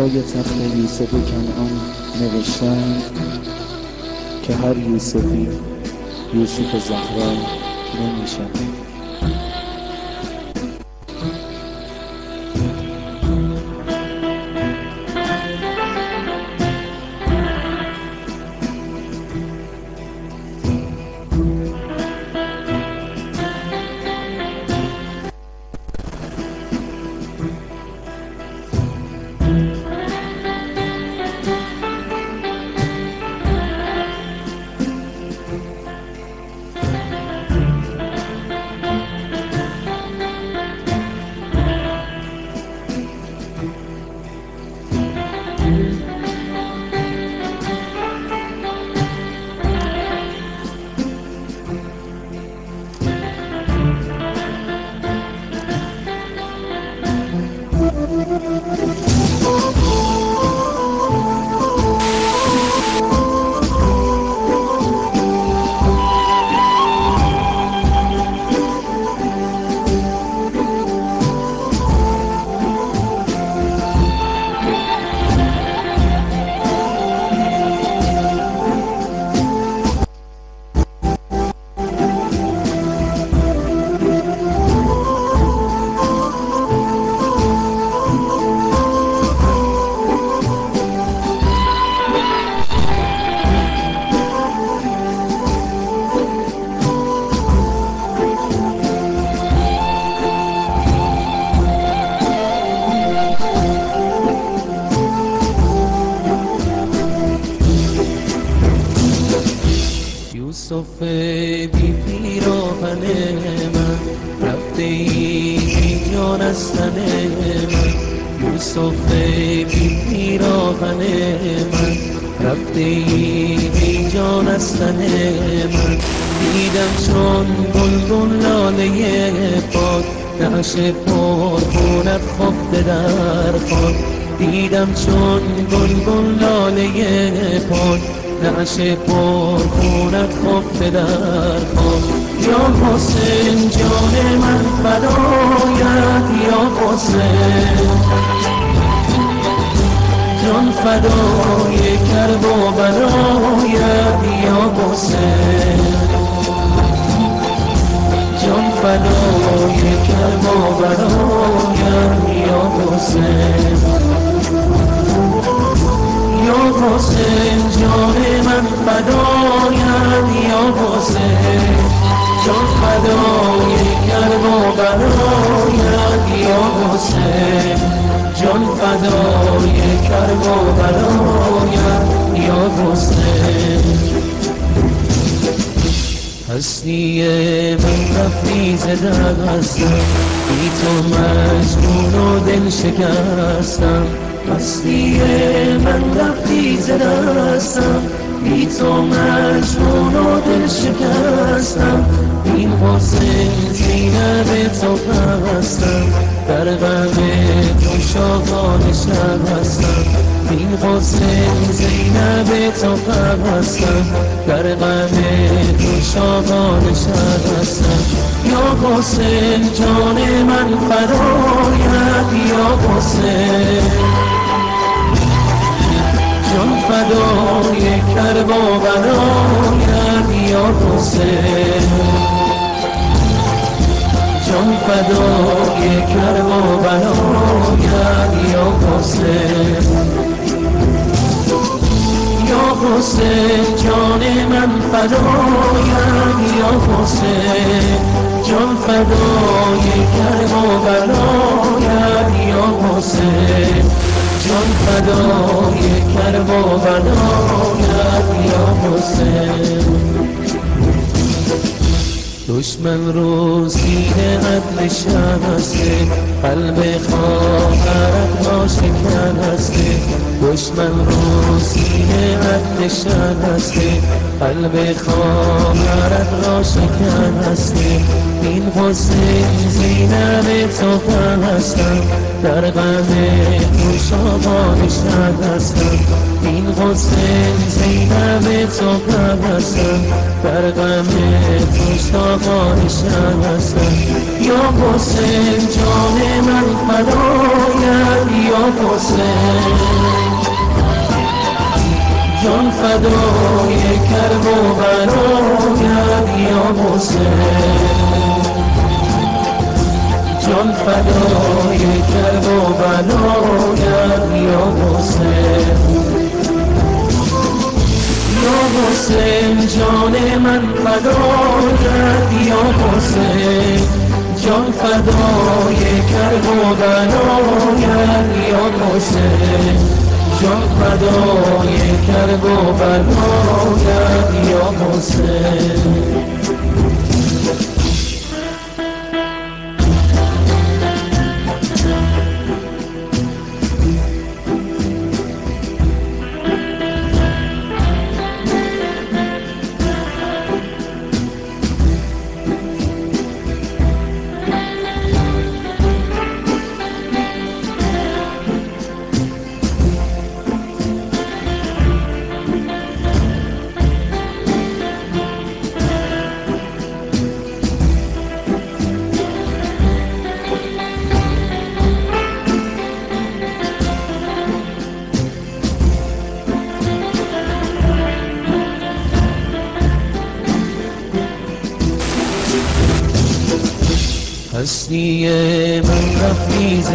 بالای تخت یوسف کنعان نوشتن که هر یوسفی یوسف زهرا نمی‌شود یوسف بی پیراهن من. رفته ای بی جان من. دیدم چون گلگون لاله پاک. نقش پرخونت خفته در خاک. دیدم چون گلگون لاله پاک. نعش پرخونت خفته در خاک. یا حسین جان من فدایت یا حسین. جان فدای کرب و برایت یا حسین. جان فدای کرب و برایت یا حسین. یا حسین جان من فدایم یا حسین. جان فدای کرب و برایت یا حسین. جان فدای کرب و برایت یا حسین هستی من رفتی زده هستم بی تو مجنون و دل شکستم. هستی من رفتی زده هستم بی تو مجنون و دل شکستم. این حسین زینب تو هستم در غم نوشابان شب هستم. این قصه زینب تا قبل هستم. در غم نوشابان شب هستم. یا قصه جان من فراید یا قصه جان فدای کربا برایت یا قصه جان فدای کرب و برایت یا حسین؟ یا حسین جان من فدایت یا حسین؟ جان فدای کرب و برایت یا حسین؟ جان فدای کرب و برایت یا حسین؟ دشمن رو سینه نشسته قلب خواهرت آشکن هسته دشمن رو سینه نشسته قلب خواهرت شکن هسته این حسین زینب توفن هستم در غم خوشابانشن هستم این حسین زینب تو پرستم در غم تو ساقا نشستم یا حسین جان من فدایت یا حسین. جان فدای کرب و برایت یا حسین. جان فدای کرب و بلایت یا حسین. یا حسین جان من فدایت یا حسین جان فدای کرب و بلایت یا حسین جان فدای کرب و بلایت یا حسین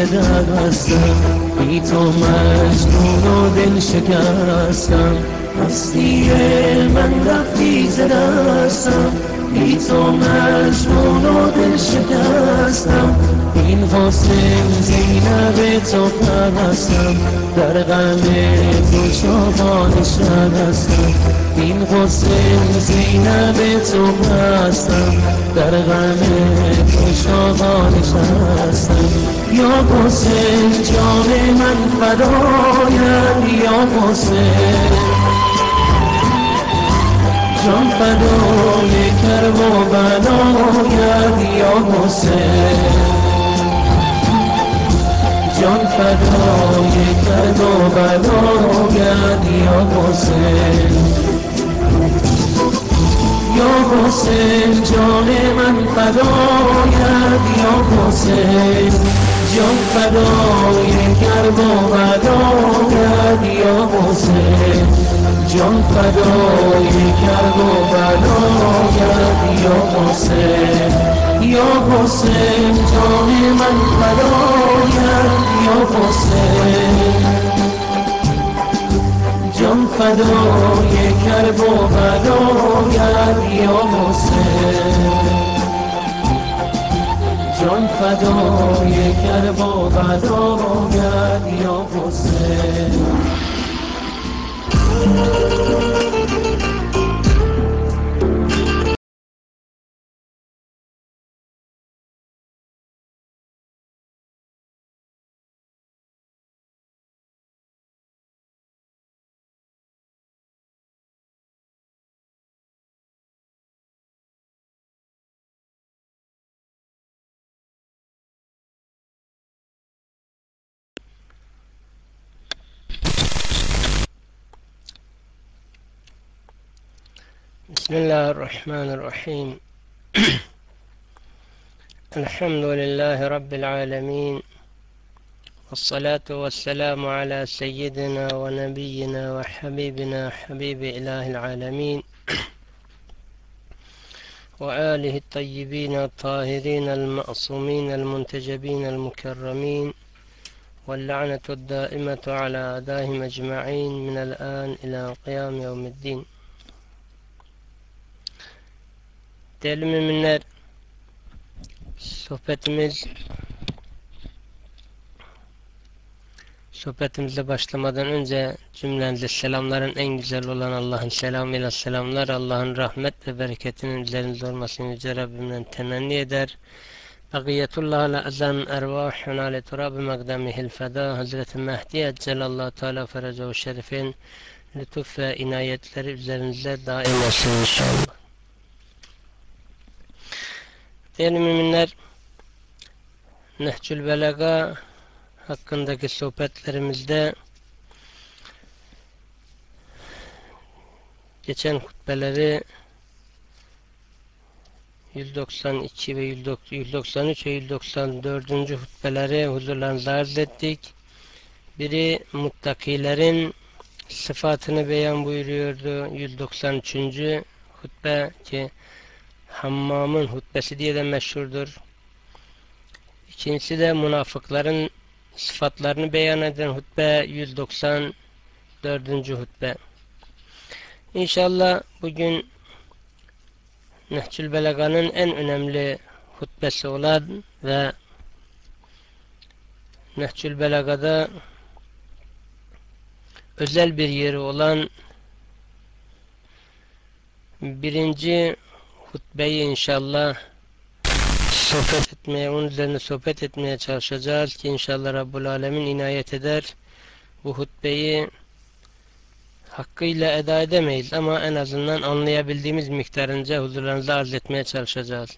زده هستم. بی تو مجنون و دل شکستم. هستی من رفتی زده هستم بی تو مجنون و دل شکستم. این حسین زینب تو پرستم. در غم تو شما نشستم حسین زینب تو پرستم در غم تو نشستم یا حسین جان من فدایم یا حسین. جان فدای کرب و بلایت یا حسین. جان فدای کرب و بلایت یا حسین. یا حسین جان من فدایت یا حسین جان فدای کرب و بلایت یا حسین جان فدای کرب و بلایت یا حسین یا حسین جان من فدایت یا حسین فدای کرب و بلایت یا حسین. جان فدای کرب و بلایت یا حسین. بسم الله الرحمن الرحيم. الحمد لله رب العالمين والصلاة والسلام على سيدنا ونبينا وحبيبنا حبيب إله العالمين وآله الطيبين الطاهرين المعصومين المنتجبين المكرمين واللعنة الدائمة على أعدائهم أجمعين من الآن إلى قيام يوم الدين. Değerli müminler, sohbetimiz sohbetimize başlamadan önce cümlenize selamların en güzel olan Allah'ın selamıyla selamlar, Allah'ın rahmet ve bereketinin üzerinize olmasını Yüce Rabbimden temenni eder. Bakiyetullah la azam ervahuna li turabi magdamihil feda Hazreti Mehdi Eccelallahu Teala Feracahu Şerif'in lütuf ve inayetleri üzerinize daim olsun inşallah. Değerli müminler, Nehcül Belaga hakkındaki sohbetlerimizde geçen hutbeleri 192 ve 193 ve 194. hutbeleri huzurlarınıza arz ettik. Biri muttakilerin sıfatını beyan buyuruyordu. 193. hutbe ki Hammam'ın hutbesi diye de meşhurdur. İkincisi de münafıkların sıfatlarını beyan eden hutbe 194. hutbe. İnşallah bugün Nehcül Belaga'nın en önemli hutbesi olan ve Nehcül Belaga'da özel bir yeri olan birinci hutbeyi inşallah sohbet etmeye, onun üzerine sohbet etmeye çalışacağız ki inşallah Rabbul Alemin inayet eder. Bu hutbeyi hakkıyla eda edemeyiz ama en azından anlayabildiğimiz miktarınca huzurlarınıza arz etmeye çalışacağız.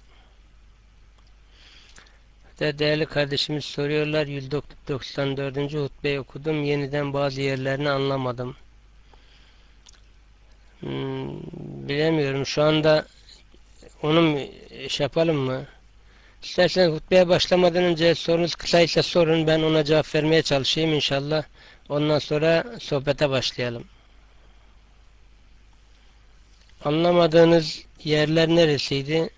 De değerli kardeşimiz soruyorlar 194. hutbeyi okudum yeniden bazı yerlerini anlamadım. Hmm, bilemiyorum şu anda onu mu şey yapalım mı? İsterseniz hutbeye başlamadan önce sorunuz kısaysa sorun ben ona cevap vermeye çalışayım inşallah. Ondan sonra sohbete başlayalım. Anlamadığınız yerler neresiydi?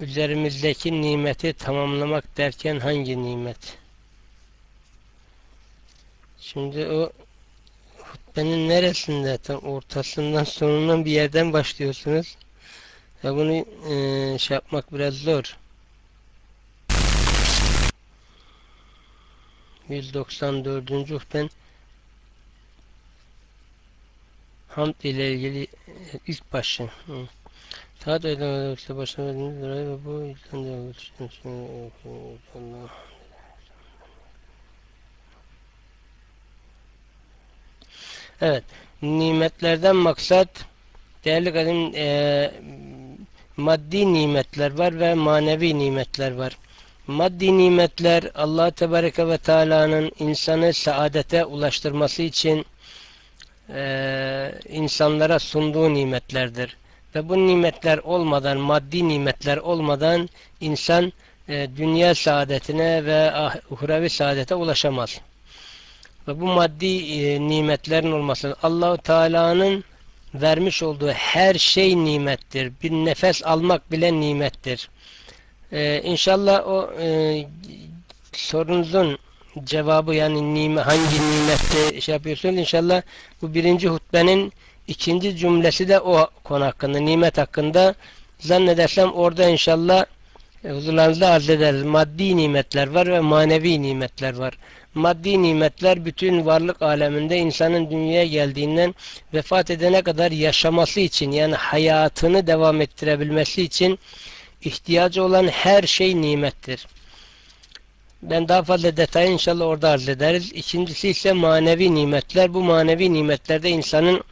Üzerimizdeki nimeti tamamlamak derken hangi nimet? Şimdi o hutbenin neresinde? Tam ortasından sonundan bir yerden başlıyorsunuz. Ve bunu e, şey yapmak biraz zor. 194. hutben Hamd ile ilgili ilk başı. Eden işte başlamadığınız dolayı ve bu yüzden de. Evet. Nimetlerden maksat değerli kadın e, maddi nimetler var ve manevi nimetler var. Maddi nimetler Allah Tebareke ve Teala'nın insanı saadete ulaştırması için e, insanlara sunduğu nimetlerdir. Ve bu nimetler olmadan, maddi nimetler olmadan insan e, dünya saadetine ve ah, uhrevi saadete ulaşamaz. Ve bu maddi e, nimetlerin olması Allahu Teala'nın vermiş olduğu her şey nimettir. Bir nefes almak bile nimettir. Ee, inşallah o e, sorunuzun cevabı yani nime, hangi nimette şey yapıyorsunuz inşallah bu birinci hutbenin ikinci cümlesi de o konu hakkında nimet hakkında zannedersem orada inşallah e, huzurlarınızda arz ederiz. Maddi nimetler var ve manevi nimetler var. Maddi nimetler bütün varlık aleminde insanın dünyaya geldiğinden vefat edene kadar yaşaması için yani hayatını devam ettirebilmesi için ihtiyacı olan her şey nimettir. Ben daha fazla detayı inşallah orada arz ederiz. İkincisi ise manevi nimetler. Bu manevi nimetlerde insanın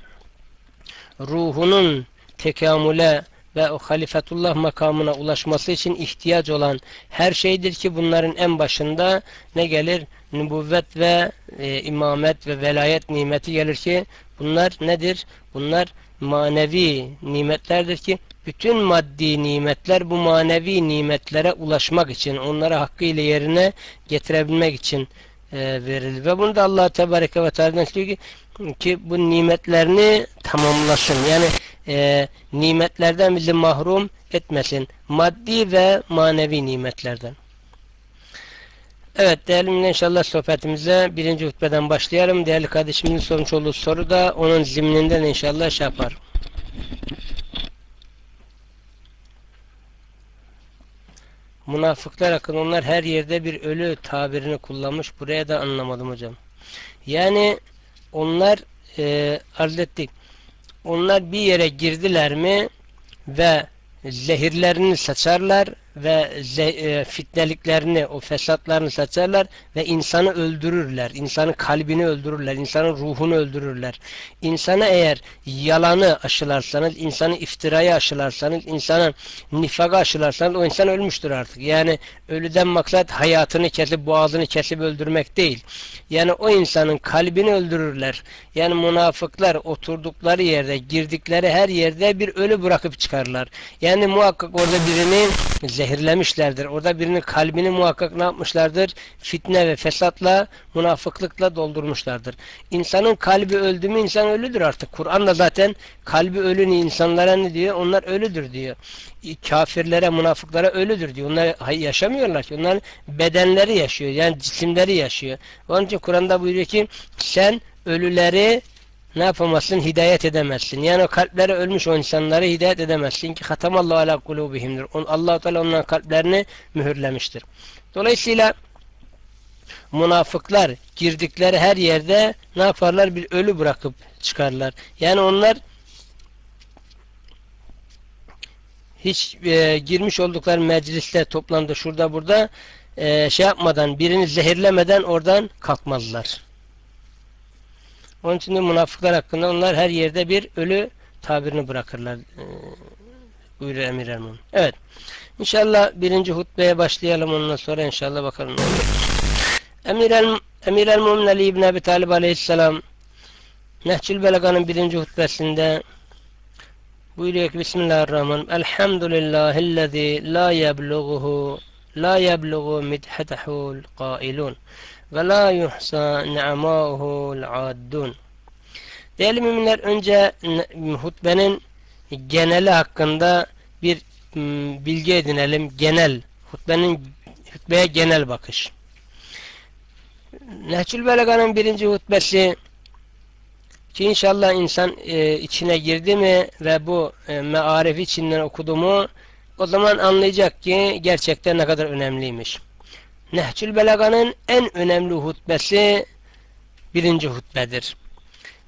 ruhunun tekamüle ve o halifetullah makamına ulaşması için ihtiyaç olan her şeydir ki bunların en başında ne gelir? Nübüvvet ve e, imamet ve velayet nimeti gelir ki bunlar nedir? Bunlar manevi nimetlerdir ki bütün maddi nimetler bu manevi nimetlere ulaşmak için, onları hakkıyla yerine getirebilmek için e, verilir. Ve bunu da Allah Tebareke ve Teala diyor ki, ki bu nimetlerini tamamlasın. Yani e, nimetlerden bizi mahrum etmesin. Maddi ve manevi nimetlerden. Evet değerli inşallah sohbetimize birinci hutbeden başlayalım. Değerli kardeşimizin sormuş olduğu soru da onun zimninden inşallah şey yapar. Münafıklar hakkında onlar her yerde bir ölü tabirini kullanmış. Buraya da anlamadım hocam. Yani onlar e, arz ettik. Onlar bir yere girdiler mi ve zehirlerini saçarlar ve e, fitneliklerini, o fesatlarını saçarlar ve insanı öldürürler. İnsanın kalbini öldürürler, insanın ruhunu öldürürler. İnsana eğer yalanı aşılarsanız, insanı iftiraya aşılarsanız, insana nifaka aşılarsanız o insan ölmüştür artık. Yani ölüden maksat hayatını kesip, boğazını kesip öldürmek değil. Yani o insanın kalbini öldürürler. Yani münafıklar oturdukları yerde, girdikleri her yerde bir ölü bırakıp çıkarlar. Yani muhakkak orada birini zehirlemişlerdir. Orada birinin kalbini muhakkak ne yapmışlardır? Fitne ve fesatla, münafıklıkla doldurmuşlardır. İnsanın kalbi öldü mü insan ölüdür artık. Kur'an da zaten kalbi ölü insanlara ne diyor? Onlar ölüdür diyor. Kafirlere, münafıklara ölüdür diyor. Onlar yaşamıyorlar ki. Onların bedenleri yaşıyor. Yani cisimleri yaşıyor. Onun için Kur'an'da buyuruyor ki sen ölüleri ne yapamazsın? Hidayet edemezsin. Yani o kalpleri ölmüş o insanları hidayet edemezsin ki hatamallahu ala kulubihimdir. allah Teala onların kalplerini mühürlemiştir. Dolayısıyla münafıklar girdikleri her yerde ne yaparlar? Bir ölü bırakıp çıkarlar. Yani onlar hiç e, girmiş oldukları mecliste toplandı şurada burada e, şey yapmadan birini zehirlemeden oradan kalkmazlar. Onun için de münafıklar hakkında onlar her yerde bir ölü tabirini bırakırlar. E, buyuruyor Emir Erman. Evet. İnşallah birinci hutbeye başlayalım ondan sonra inşallah bakalım. Emir el Emir el Mumin Ali İbn Abi Talib Aleyhisselam Nehçül Belaga'nın birinci hutbesinde buyuruyor ki Bismillahirrahmanirrahim Elhamdülillahillezî la yebluğuhu la yebluğu midhetehul qailun ve la yuhsa ni'amâhu'l addun Değerli müminler önce hutbenin geneli hakkında bir bilgi edinelim. Genel. Hutbenin hutbeye genel bakış. Nehçül Belaga'nın birinci hutbesi ki inşallah insan e, içine girdi mi ve bu e, mearif içinden okudu mu o zaman anlayacak ki gerçekten ne kadar önemliymiş. Nehçül Belaga'nın en önemli hutbesi birinci hutbedir.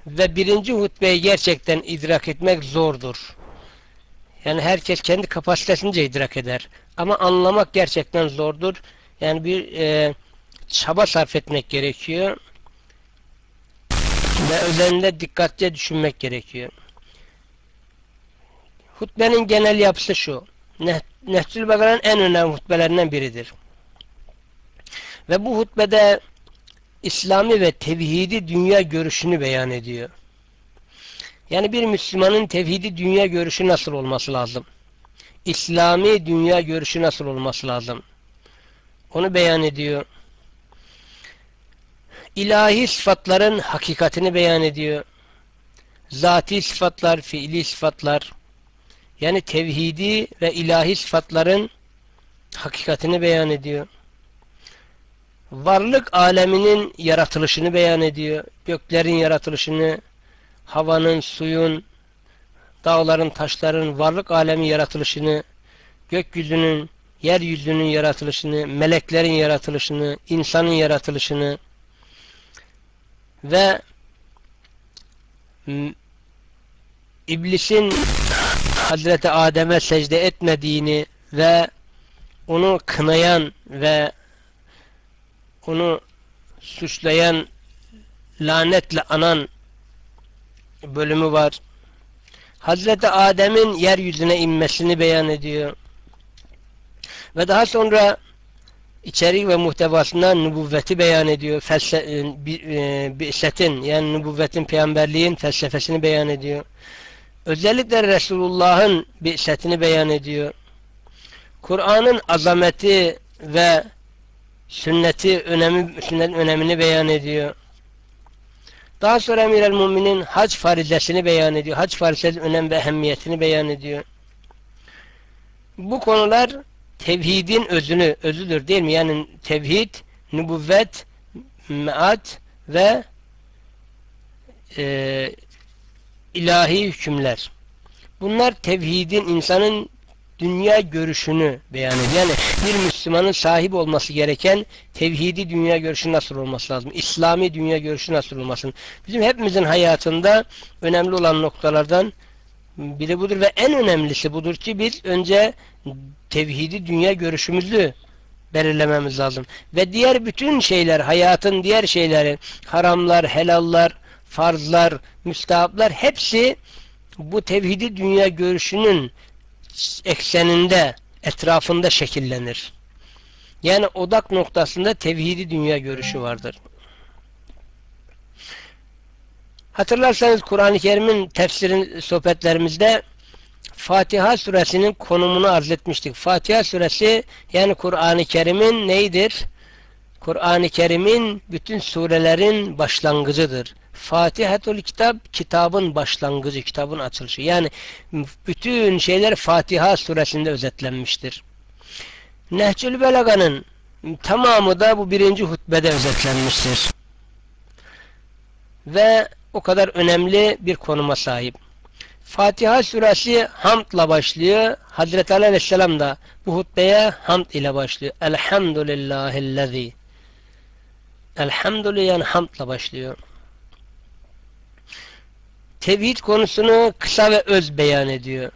Ve birinci hutbeyi gerçekten idrak etmek zordur. Yani herkes kendi kapasitesince idrak eder. Ama anlamak gerçekten zordur. Yani bir e, çaba sarf etmek gerekiyor. Ve üzerinde dikkatli düşünmek gerekiyor. Hutbenin genel yapısı şu. Nehçül Begara'nın en önemli hutbelerinden biridir. Ve bu hutbede İslami ve tevhidi dünya görüşünü beyan ediyor. Yani bir Müslümanın tevhidi dünya görüşü nasıl olması lazım? İslami dünya görüşü nasıl olması lazım? Onu beyan ediyor. İlahi sıfatların hakikatini beyan ediyor. Zati sıfatlar, fiili sıfatlar, yani tevhidi ve ilahi sıfatların hakikatini beyan ediyor. Varlık aleminin yaratılışını beyan ediyor. Göklerin yaratılışını, havanın, suyun, dağların, taşların, varlık alemi yaratılışını, gökyüzünün, yeryüzünün yaratılışını, meleklerin yaratılışını, insanın yaratılışını ve iblisin Hazreti Adem'e secde etmediğini ve onu kınayan ve onu suçlayan lanetle anan bölümü var. Hazreti Adem'in yeryüzüne inmesini beyan ediyor. Ve daha sonra içerik ve muhtevasında nübüvveti beyan ediyor. Felse, e, Bi'setin yani nübüvvetin, peygamberliğin felsefesini beyan ediyor. Özellikle Resulullah'ın bi'setini beyan ediyor. Kur'an'ın azameti ve sünneti önemi, sünnetin önemini beyan ediyor. Daha sonra Emir el Muminin hac farizesini beyan ediyor. Hac farizesinin önem ve ehemmiyetini beyan ediyor. Bu konular tevhidin özünü, özüdür değil mi? Yani tevhid, nübüvvet, meat ve e, ilahi hükümler. Bunlar tevhidin insanın dünya görüşünü beyan ediyor. Yani bir Müslümanın sahip olması gereken tevhidi dünya görüşü nasıl olması lazım? İslami dünya görüşü nasıl olmasın? Bizim hepimizin hayatında önemli olan noktalardan biri budur ve en önemlisi budur ki biz önce tevhidi dünya görüşümüzü belirlememiz lazım. Ve diğer bütün şeyler, hayatın diğer şeyleri, haramlar, helallar, farzlar, müstahaplar hepsi bu tevhidi dünya görüşünün ekseninde, etrafında şekillenir. Yani odak noktasında tevhidi dünya görüşü vardır. Hatırlarsanız Kur'an-ı Kerim'in tefsirin sohbetlerimizde Fatiha suresinin konumunu arz etmiştik. Fatiha suresi yani Kur'an-ı Kerim'in neydir? Kur'an-ı Kerim'in bütün surelerin başlangıcıdır. Fatihatul Kitap kitabın başlangıcı, kitabın açılışı. Yani bütün şeyler Fatiha suresinde özetlenmiştir. Nehcül Belaga'nın tamamı da bu birinci hutbede özetlenmiştir. Ve o kadar önemli bir konuma sahip. Fatiha suresi hamdla başlıyor. Hazreti Ali Aleyhisselam da bu hutbeye hamd ile başlıyor. Elhamdülillahillezî Elhamdülillah hamdla başlıyor. Tevhid konusunu kısa ve öz beyan ediyor.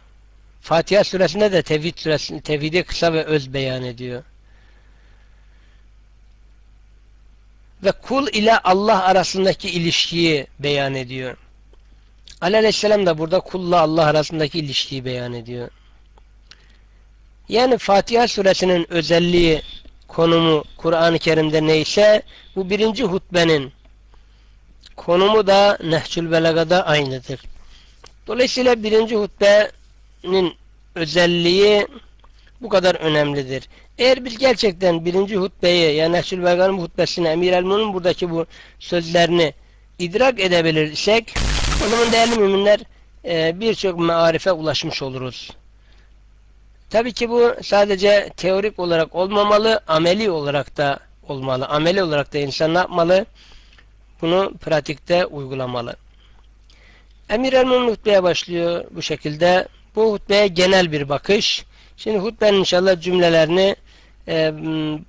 Fatiha suresinde de tevhid suresinde tevhidi kısa ve öz beyan ediyor. Ve kul ile Allah arasındaki ilişkiyi beyan ediyor. Aleyhisselam da burada kulla Allah arasındaki ilişkiyi beyan ediyor. Yani Fatiha suresinin özelliği, konumu Kur'an-ı Kerim'de neyse bu birinci hutbenin konumu da Nehçül Belaga'da aynıdır. Dolayısıyla birinci hutbenin özelliği bu kadar önemlidir. Eğer biz gerçekten birinci hutbeyi yani Nehçül Belaga'nın hutbesini Emir el buradaki bu sözlerini idrak edebilirsek o zaman değerli müminler e, birçok marife ulaşmış oluruz. Tabii ki bu sadece teorik olarak olmamalı, ameli olarak da olmalı. Ameli olarak da insan ne yapmalı? Bunu pratikte uygulamalı. Emir el-Mumin hutbeye başlıyor bu şekilde. Bu hutbeye genel bir bakış. Şimdi hutbenin inşallah cümlelerini e,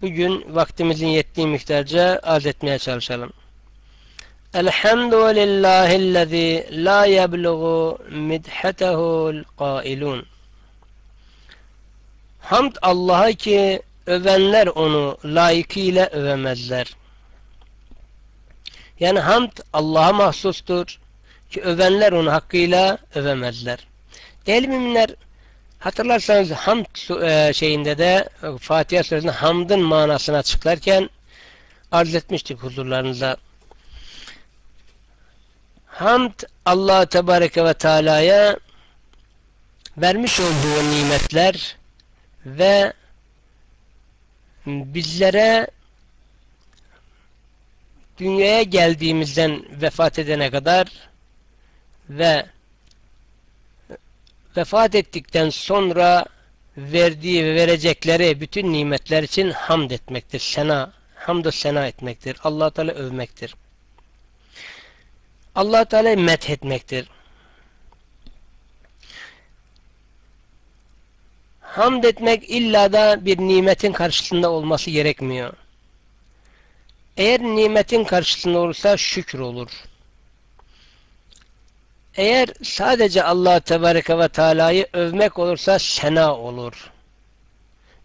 bugün vaktimizin yettiği miktarca arz etmeye çalışalım. Elhamdülillahillezî la yebluğu midhatehu'l qailun. Hamd Allah'a ki övenler onu layıkıyla övemezler. Yani hamd Allah'a mahsustur ki övenler onu hakkıyla övemezler. Değerli müminler hatırlarsanız hamd e, şeyinde de Fatiha suresinde hamdın manasını açıklarken arz etmiştik huzurlarınıza. Hamd Allah Tebareke ve Teala'ya vermiş olduğu nimetler ve bizlere dünyaya geldiğimizden vefat edene kadar ve vefat ettikten sonra verdiği ve verecekleri bütün nimetler için hamd etmektir. Sena, hamd sena etmektir. Allah Teala övmektir. Allah Teala'yı met etmektir. Hamd etmek illa da bir nimetin karşısında olması gerekmiyor. Eğer nimetin karşısında olursa şükür olur. Eğer sadece Allah Tebareke ve Teala'yı övmek olursa sena olur.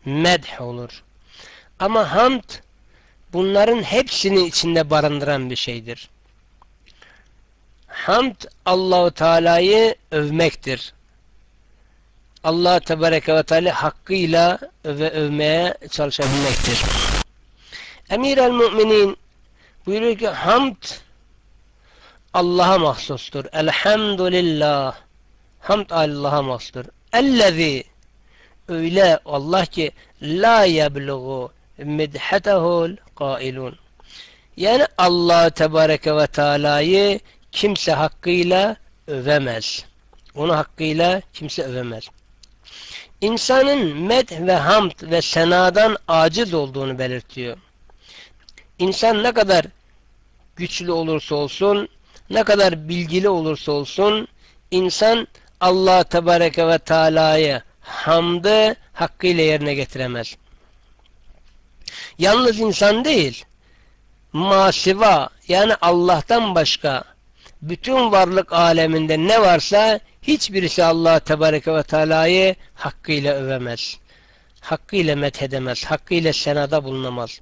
Medh olur. Ama hamd bunların hepsini içinde barındıran bir şeydir. Hamd Allahu Teala'yı övmektir. Allah Tebareke ve Teala hakkıyla ve övmeye çalışabilmektir. Emir el Müminin buyuruyor ki hamd Allah'a mahsustur. Elhamdülillah. Hamd Allah'a mahsustur. Ellezî öyle Allah ki la yebluğu midhatehul kailun. Yani Allah Tebareke ve Teala'yı kimse hakkıyla övemez. Onu hakkıyla kimse övemez. İnsanın med ve hamd ve senadan aciz olduğunu belirtiyor. İnsan ne kadar güçlü olursa olsun, ne kadar bilgili olursa olsun, insan Allah Tebareke ve Teala'yı hamdı hakkıyla yerine getiremez. Yalnız insan değil, masiva yani Allah'tan başka bütün varlık aleminde ne varsa hiçbirisi Allah Tebareke ve Teala'yı hakkıyla övemez. hakkıyla methedemez, hakkıyla senada bulunamaz.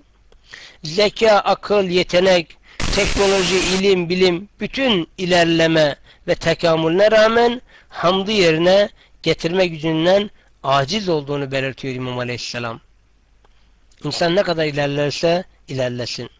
Zeka, akıl, yetenek, teknoloji, ilim, bilim, bütün ilerleme ve tekamülüne rağmen hamdı yerine getirme gücünden aciz olduğunu belirtiyor İmam Aleyhisselam. İnsan ne kadar ilerlerse ilerlesin.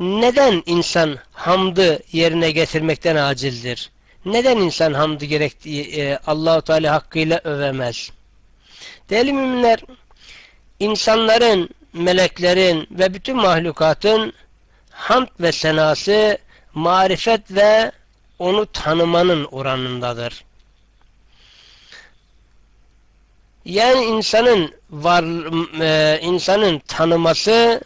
Neden insan hamdı yerine getirmekten acizdir? Neden insan hamdı gerektiği e, Allahu Teala hakkıyla övemez? Değerli müminler, insanların, meleklerin ve bütün mahlukatın hamd ve senası marifet ve onu tanımanın oranındadır. Yani insanın var e, insanın tanıması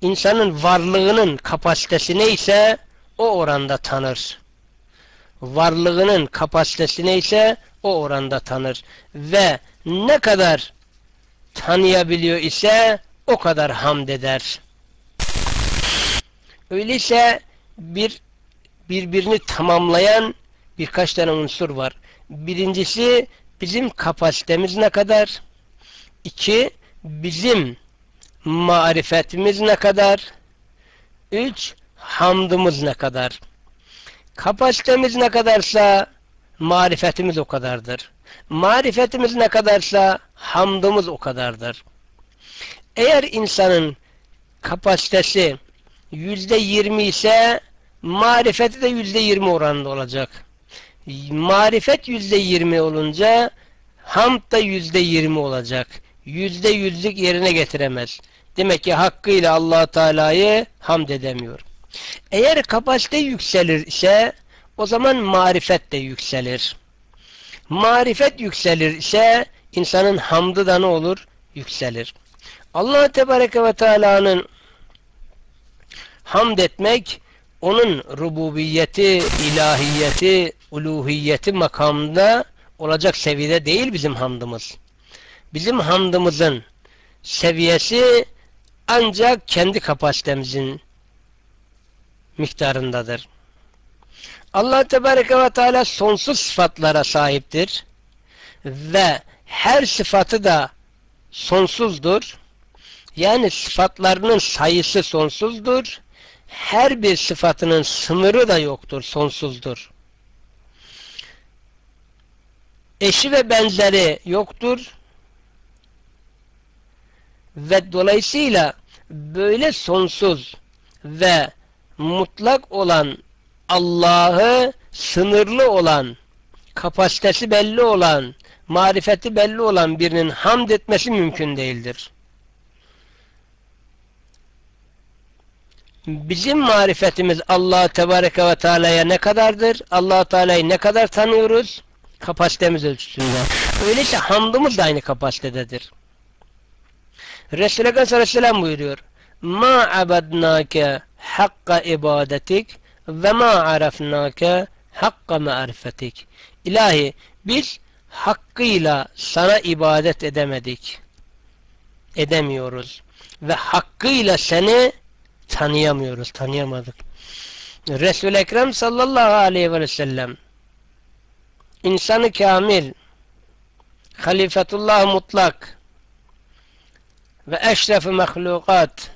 insanın varlığının kapasitesi neyse o oranda tanır. Varlığının kapasitesi neyse o oranda tanır. Ve ne kadar tanıyabiliyor ise o kadar hamd eder. Öyleyse bir birbirini tamamlayan birkaç tane unsur var. Birincisi bizim kapasitemiz ne kadar? İki, bizim marifetimiz ne kadar? Üç, hamdımız ne kadar? Kapasitemiz ne kadarsa marifetimiz o kadardır. Marifetimiz ne kadarsa hamdımız o kadardır. Eğer insanın kapasitesi yüzde yirmi ise marifeti de yüzde yirmi oranında olacak. Marifet yüzde yirmi olunca hamd da yüzde yirmi olacak. Yüzde yüzlük yerine getiremez. Demek ki hakkıyla allah Teala'yı hamd edemiyor. Eğer kapasite yükselir ise o zaman marifet de yükselir. Marifet yükselir ise insanın hamdı da ne olur? Yükselir. Allah Tebareke ve Teala'nın hamd etmek onun rububiyeti, ilahiyeti, uluhiyeti makamında olacak seviyede değil bizim hamdımız. Bizim hamdımızın seviyesi ancak kendi kapasitemizin miktarındadır. Allah Tebareke ve Teala sonsuz sıfatlara sahiptir ve her sıfatı da sonsuzdur. Yani sıfatlarının sayısı sonsuzdur. Her bir sıfatının sınırı da yoktur, sonsuzdur. Eşi ve benzeri yoktur. Ve dolayısıyla böyle sonsuz ve mutlak olan Allah'ı sınırlı olan, kapasitesi belli olan, marifeti belli olan birinin hamd etmesi mümkün değildir. Bizim marifetimiz Allah Tebareke ve Teala'ya ne kadardır? Allah Teala'yı ne kadar tanıyoruz? Kapasitemiz ölçüsünde. Öyleyse hamdımız da aynı kapasitededir. Resulü Ekrem sallallahu aleyhi ve sellem buyuruyor. Ma abadnake hakka ibadetik ve ma arafnake hakka marifetik. İlahi biz hakkıyla sana ibadet edemedik. Edemiyoruz. Ve hakkıyla seni tanıyamıyoruz, tanıyamadık. Resul-i Ekrem sallallahu aleyhi ve sellem insanı kamil halifetullah mutlak ve eşref mahlukat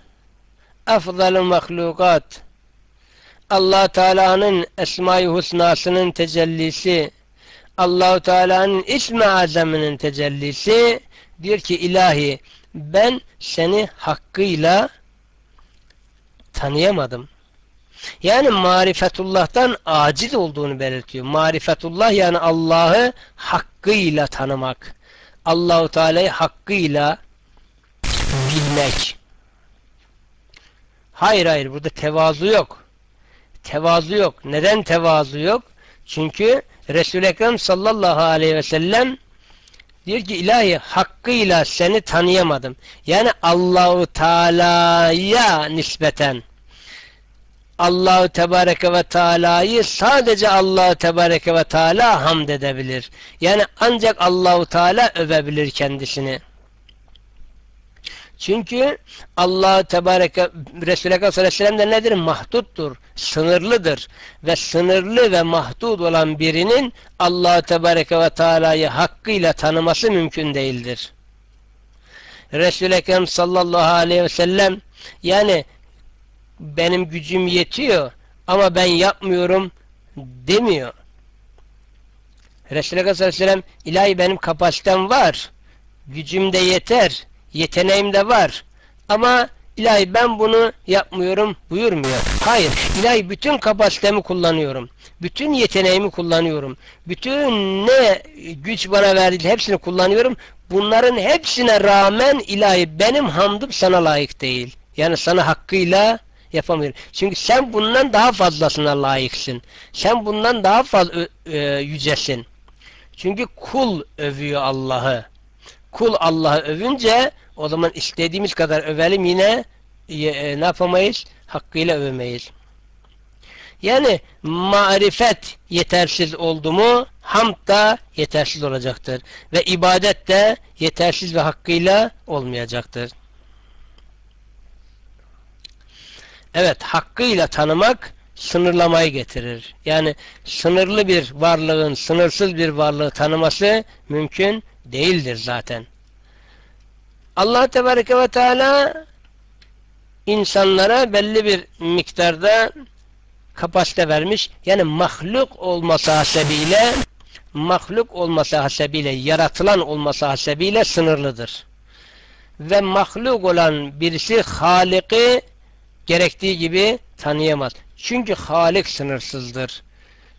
afdalı mahlukat allah Teala'nın Esma-i Husna'sının tecellisi Allahu Teala'nın ismi azamının tecellisi diyor ki ilahi ben seni hakkıyla tanıyamadım. Yani marifetullah'tan aciz olduğunu belirtiyor. Marifetullah yani Allah'ı hakkıyla tanımak. Allahu Teala'yı hakkıyla bilmek. Hayır hayır burada tevazu yok. Tevazu yok. Neden tevazu yok? Çünkü Resul-i Ekrem sallallahu aleyhi ve sellem diyor ki ilahi hakkıyla seni tanıyamadım. Yani Allahu Teala'ya nispeten Allahu Tebareke ve Teala'yı sadece Allahu Tebareke ve Teala hamd edebilir. Yani ancak Allahu Teala övebilir kendisini. Çünkü Allah Tebareke Resulü Ekrem sallallahu aleyhi ve sellem de nedir? Mahduttur, sınırlıdır. Ve sınırlı ve mahdut olan birinin Allah Tebareke ve Teala'yı hakkıyla tanıması mümkün değildir. Resul-i Ekrem sallallahu aleyhi ve sellem yani benim gücüm yetiyor ama ben yapmıyorum demiyor. Resul-i Ekrem ilahi benim kapasitem var, gücüm de yeter, yeteneğim de var ama ilahi ben bunu yapmıyorum buyurmuyor. Hayır, ilahi bütün kapasitemi kullanıyorum. Bütün yeteneğimi kullanıyorum. Bütün ne güç bana verdi hepsini kullanıyorum. Bunların hepsine rağmen ilahi benim hamdım sana layık değil. Yani sana hakkıyla yapamıyorum. Çünkü sen bundan daha fazlasına layıksın. Sen bundan daha fazla e, yücesin. Çünkü kul övüyor Allah'ı. Kul Allah'ı övünce o zaman istediğimiz kadar övelim yine e, ne yapamayız? Hakkıyla övemeyiz. Yani marifet yetersiz oldu mu hamd da yetersiz olacaktır. Ve ibadet de yetersiz ve hakkıyla olmayacaktır. Evet, hakkıyla tanımak sınırlamayı getirir. Yani sınırlı bir varlığın sınırsız bir varlığı tanıması mümkün değildir zaten. Allah Tebareke ve Teala insanlara belli bir miktarda kapasite vermiş. Yani mahluk olması hasebiyle mahluk olması hasebiyle yaratılan olması hasebiyle sınırlıdır. Ve mahluk olan birisi Halik'i gerektiği gibi tanıyamaz. Çünkü Halik sınırsızdır.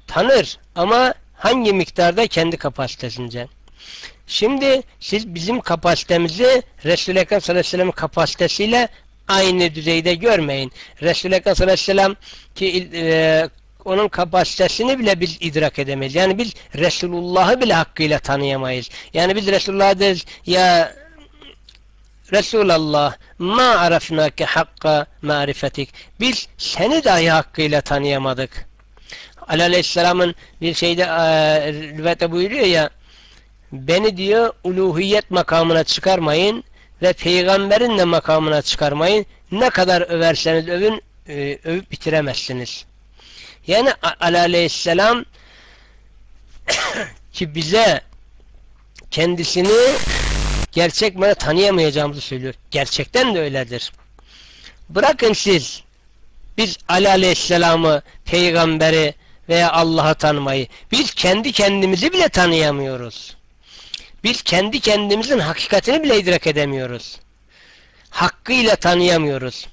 Tanır ama hangi miktarda kendi kapasitesince. Şimdi siz bizim kapasitemizi Resul-i Ekrem sallallahu aleyhi ve sellem'in kapasitesiyle aynı düzeyde görmeyin. Resul-i Ekrem sallallahu aleyhi ve sellem ki e, onun kapasitesini bile biz idrak edemeyiz. Yani biz Resulullah'ı bile hakkıyla tanıyamayız. Yani biz Resulullah'a deriz ya Resulallah ma arafnake hakka marifetik. Biz seni dahi hakkıyla tanıyamadık. Ali Aleyhisselam'ın bir şeyde e, rivayette buyuruyor ya beni diyor uluhiyet makamına çıkarmayın ve peygamberin de makamına çıkarmayın. Ne kadar överseniz övün e, övüp bitiremezsiniz. Yani Ali Aleyhisselam ki bize kendisini gerçek manada tanıyamayacağımızı söylüyor. Gerçekten de öyledir. Bırakın siz biz Ali Aleyhisselam'ı, peygamberi veya Allah'ı tanımayı. Biz kendi kendimizi bile tanıyamıyoruz. Biz kendi kendimizin hakikatini bile idrak edemiyoruz. Hakkıyla tanıyamıyoruz.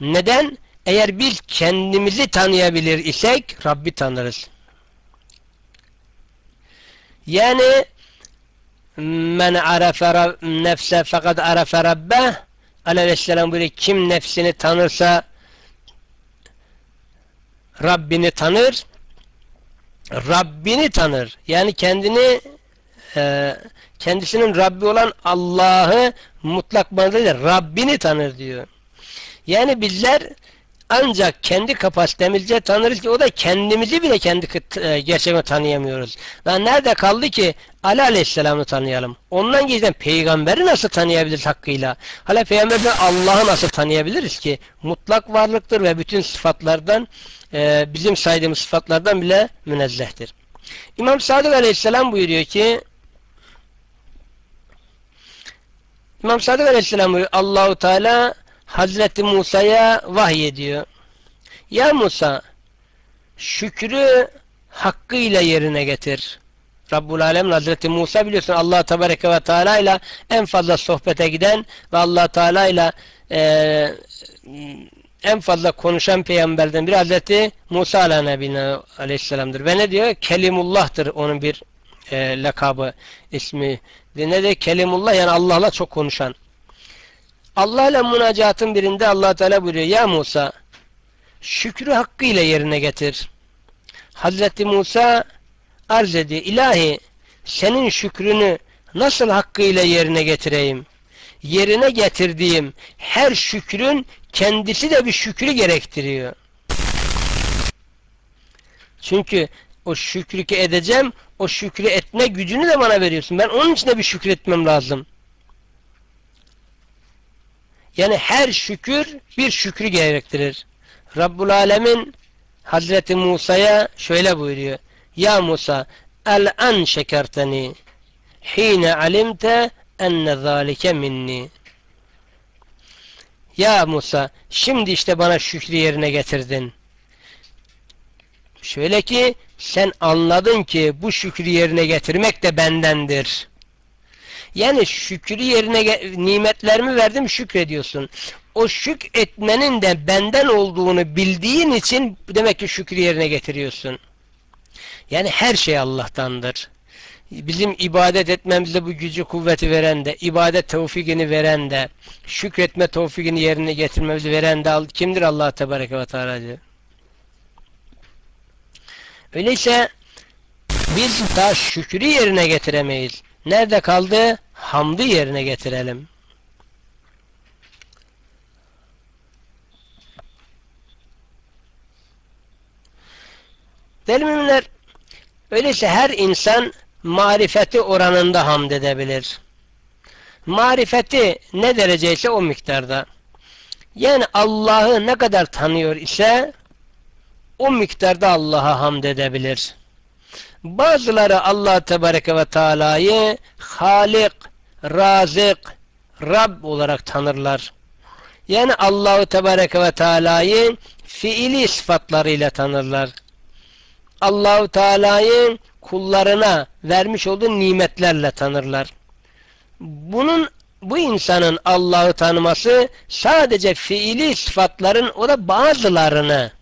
Neden? Eğer biz kendimizi tanıyabilir isek Rabbi tanırız. Yani men arefe nefse fakat arefe rabbeh aleyhisselam buyuruyor kim nefsini tanırsa Rabbini tanır Rabbini tanır yani kendini e, kendisinin Rabbi olan Allah'ı mutlak manada Rabbini tanır diyor yani bizler ancak kendi kapasitemizce tanırız ki o da kendimizi bile kendi e, gerçekten tanıyamıyoruz. Daha nerede kaldı ki Ali Aleyhisselam'ı tanıyalım? Ondan geçen peygamberi nasıl tanıyabiliriz hakkıyla? Hala peygamberden Allah'ı nasıl tanıyabiliriz ki? Mutlak varlıktır ve bütün sıfatlardan e, bizim saydığımız sıfatlardan bile münezzehtir. İmam Sadık Aleyhisselam buyuruyor ki İmam Sadık Aleyhisselam buyuruyor Allahu Teala Hazreti Musa'ya vahyediyor. Ya Musa şükrü hakkıyla yerine getir. Rabbul Alem Hazreti Musa biliyorsun Allah Tebareke ve Teala ile en fazla sohbete giden ve Allah Teala ile e, en fazla konuşan peygamberden biri Hazreti Musa Aleyhisselam'dır. Ve ne diyor? Kelimullah'tır onun bir e, lakabı, ismi. Ne de Kelimullah yani Allah'la çok konuşan. Allah ile münacatın birinde allah Teala buyuruyor. Ya Musa şükrü hakkıyla yerine getir. Hazreti Musa arz ediyor. İlahi senin şükrünü nasıl hakkıyla yerine getireyim? Yerine getirdiğim her şükrün kendisi de bir şükrü gerektiriyor. Çünkü o şükrü ki edeceğim, o şükrü etme gücünü de bana veriyorsun. Ben onun için de bir şükretmem lazım. Yani her şükür bir şükrü gerektirir. Rabbul Alemin Hazreti Musa'ya şöyle buyuruyor. Ya Musa el an şekerteni hine alimte enne zalike minni. Ya Musa şimdi işte bana şükrü yerine getirdin. Şöyle ki sen anladın ki bu şükrü yerine getirmek de bendendir. Yani şükrü yerine nimetlerimi verdim şükrediyorsun. O şük etmenin de benden olduğunu bildiğin için demek ki şükrü yerine getiriyorsun. Yani her şey Allah'tandır. Bizim ibadet etmemize bu gücü kuvveti veren de, ibadet tevfikini veren de, şükretme tevfikini yerine getirmemizi veren de kimdir Allah Tebareke ve Teala'dır. Öyleyse biz daha şükrü yerine getiremeyiz. Nerede kaldı? Hamdı yerine getirelim. Değerli müminler, öyleyse her insan marifeti oranında hamd edebilir. Marifeti ne dereceyse o miktarda. Yani Allah'ı ne kadar tanıyor ise o miktarda Allah'a hamd edebilir. Bazıları Allah Tebareke ve Teala'yı Halik, Razık, Rab olarak tanırlar. Yani Allahu Tebareke ve Teala'yı fiili sıfatlarıyla tanırlar. Allahu Teala'yı kullarına vermiş olduğu nimetlerle tanırlar. Bunun bu insanın Allah'ı tanıması sadece fiili sıfatların o da bazılarını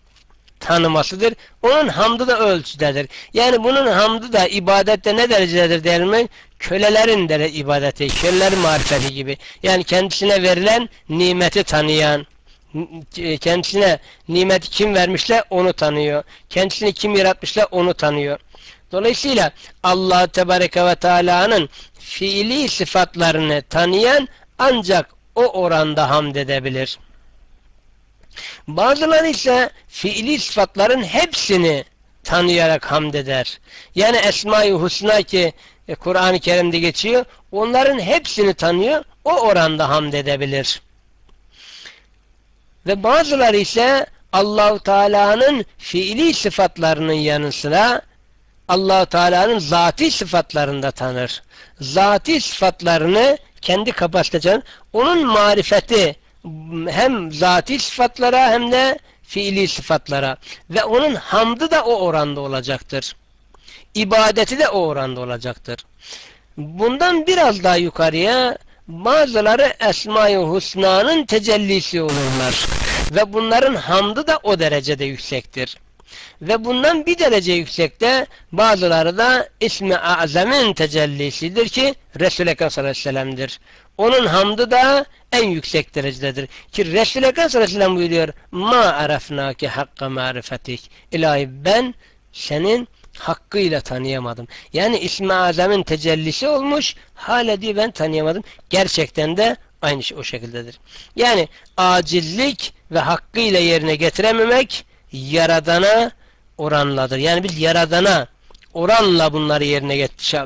tanımasıdır. Onun hamdı da ölçüdedir. Yani bunun hamdı da ibadette ne derecededir der mi? Kölelerin de ibadeti, kölelerin marifeti gibi. Yani kendisine verilen nimeti tanıyan, kendisine nimeti kim vermişse onu tanıyor. Kendisini kim yaratmışsa onu tanıyor. Dolayısıyla Allah Tebareke ve Teala'nın fiili sıfatlarını tanıyan ancak o oranda hamd edebilir. Bazıları ise fiili sıfatların hepsini tanıyarak hamd eder. Yani Esma-i Husna ki e, Kur'an-ı Kerim'de geçiyor, onların hepsini tanıyor, o oranda hamd edebilir. Ve bazıları ise Allahu Teala'nın fiili sıfatlarının yanı sıra Allahu Teala'nın zati sıfatlarında tanır. Zati sıfatlarını kendi kapasitesi, onun marifeti hem zati sıfatlara hem de fiili sıfatlara ve onun hamdı da o oranda olacaktır. İbadeti de o oranda olacaktır. Bundan biraz daha yukarıya bazıları Esma-i Husna'nın tecellisi olurlar. Ve bunların hamdı da o derecede yüksektir. Ve bundan bir derece yüksekte bazıları da İsmi Azam'ın tecellisidir ki Resul-i Ekrem sallallahu aleyhi ve sellem'dir. Onun hamdı da en yüksek derecededir. Ki Resul-i Ekrem sallallahu buyuruyor Ma arafnaki hakka marifetik İlahi ben senin hakkıyla tanıyamadım. Yani İsmi Azam'ın tecellisi olmuş hala diye ben tanıyamadım. Gerçekten de aynı şey o şekildedir. Yani acillik ve hakkıyla yerine getirememek yaradana oranladır. Yani biz yaradana oranla bunları yerine getir,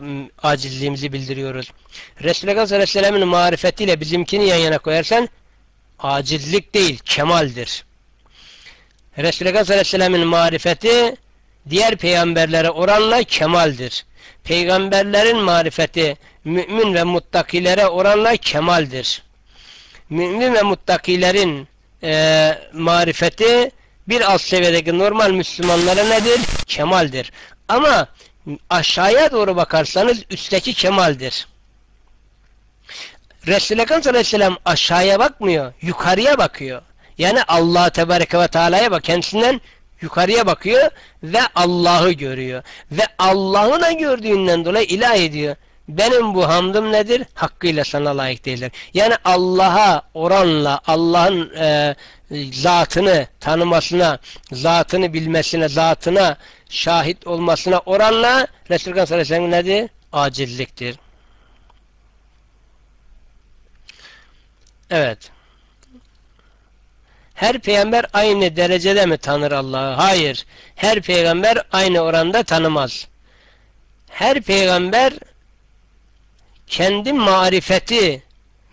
acilliğimizi bildiriyoruz. Resulü sallallahu aleyhi ve sellem'in marifetiyle bizimkini yan yana koyarsan acillik değil, kemaldir. Resulü sallallahu aleyhi ve sellem'in marifeti diğer peygamberlere oranla kemaldir. Peygamberlerin marifeti mümin ve muttakilere oranla kemaldir. Mümin ve muttakilerin e, marifeti bir alt seviyedeki normal Müslümanlara nedir? Kemaldir. Ama aşağıya doğru bakarsanız üstteki kemaldir. Resul-i Ekrem sallallahu aleyhi ve sellem aşağıya bakmıyor, yukarıya bakıyor. Yani Allah Tebareke ve Teala'ya bak, kendisinden yukarıya bakıyor ve Allah'ı görüyor. Ve Allah'ı da gördüğünden dolayı ilah ediyor. Benim bu hamdım nedir? Hakkıyla sana layık değildir. Yani Allah'a oranla, Allah'ın e, zatını tanımasına, zatını bilmesine, zatına şahit olmasına oranla Resulullah sallallahu aleyhi ve sellem nedir? Acilliktir. Evet. Her peygamber aynı derecede mi tanır Allah'ı? Hayır. Her peygamber aynı oranda tanımaz. Her peygamber kendi marifeti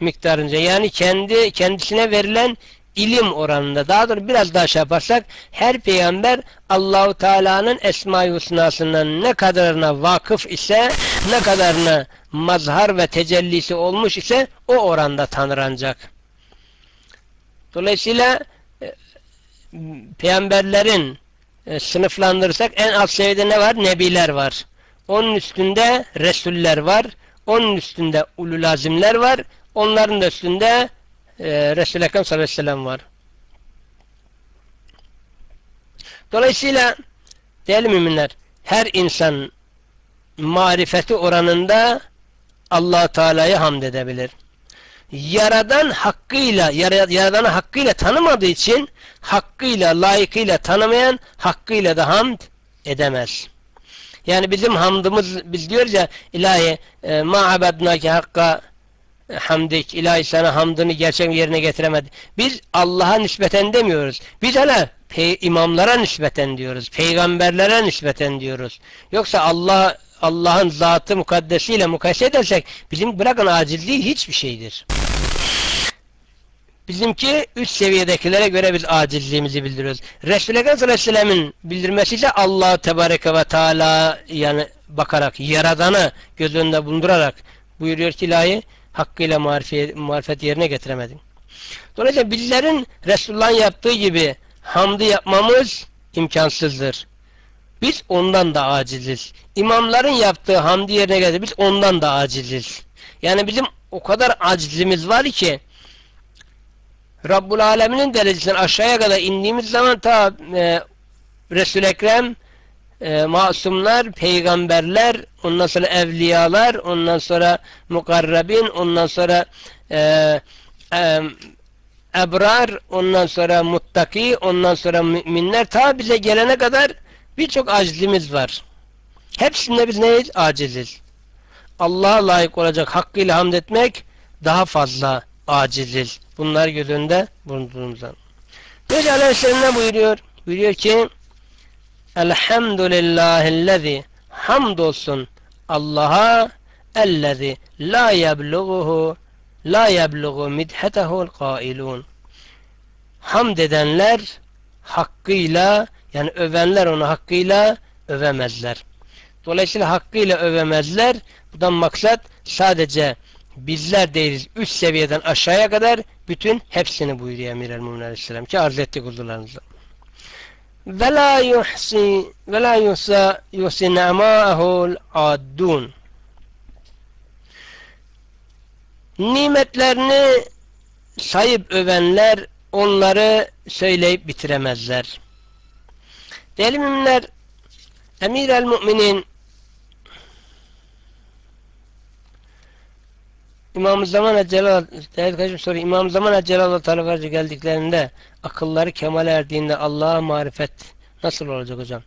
miktarınca yani kendi kendisine verilen ilim oranında daha doğrusu biraz daha şey yaparsak her peygamber Allahu Teala'nın esma-i husnasından ne kadarına vakıf ise ne kadarına mazhar ve tecellisi olmuş ise o oranda tanır ancak. Dolayısıyla e, peygamberlerin e, sınıflandırırsak en alt seviyede ne var? Nebiler var. Onun üstünde Resuller var. Onun üstünde ululazimler var. Onların da üstünde e, Resul-i Ekrem sallallahu aleyhi ve sellem var. Dolayısıyla değerli müminler her insan marifeti oranında allah Teala'yı hamd edebilir. Yaradan hakkıyla, yaradanı hakkıyla tanımadığı için hakkıyla, layıkıyla tanımayan hakkıyla da hamd edemez. Yani bizim hamdımız, biz diyoruz ya ilahi e, ma abednake hakka hamdik, ilahi sana hamdını gerçek yerine getiremedi. Biz Allah'a nispeten demiyoruz. Biz hala imamlara nispeten diyoruz. Peygamberlere nispeten diyoruz. Yoksa Allah Allah'ın zatı mukaddesiyle mukayese edersek bizim bırakın acizliği hiçbir şeydir. Bizimki üst seviyedekilere göre biz acizliğimizi bildiriyoruz. Resul-i Ekrem sallallahu aleyhi ve sellemin bildirmesi ise Allah tebareke ve teala yani bakarak, yaradanı göz önünde bulundurarak buyuruyor ki ilahi hakkıyla marifet, yerine getiremedin. Dolayısıyla bizlerin Resulullah'ın yaptığı gibi hamdı yapmamız imkansızdır. Biz ondan da aciziz. İmamların yaptığı hamdi yerine geldi. Biz ondan da aciziz. Yani bizim o kadar acizimiz var ki Rabbul Alemin'in derecesinden aşağıya kadar indiğimiz zaman ta e, Resul-i Ekrem e, masumlar, peygamberler, ondan sonra evliyalar, ondan sonra mukarrabin, ondan sonra e, e, ebrar, ondan sonra muttaki, ondan sonra müminler ta bize gelene kadar birçok acizimiz var. Hepsinde biz neyiz? Aciziz. Allah'a layık olacak hakkıyla hamd etmek daha fazla aciziz. Bunlar göz önünde bulunduğumuzdan. Böyle Aleyhisselam ne buyuruyor? Buyuruyor ki Elhamdülillahillezî Hamdolsun Allah'a ellezî la yebluğuhu la yebluğu midhetehu'l kailun Hamd edenler hakkıyla yani övenler onu hakkıyla övemezler. Dolayısıyla hakkıyla övemezler. Buradan maksat sadece bizler değiliz. Üst seviyeden aşağıya kadar bütün hepsini buyuruyor Emir el-Mumin Aleyhisselam ki arz ettik huzurlarınızda. Ve la yuhsa yuhsi nemâhul addun Nimetlerini sayıp övenler onları söyleyip bitiremezler. Değerli müminler Emir el Müminin İmam-ı Zaman Celal değerli kardeşim soruyor. İmam-ı Zaman Celal Teala geldiklerinde akılları kemal erdiğinde Allah'a marifet nasıl olacak hocam?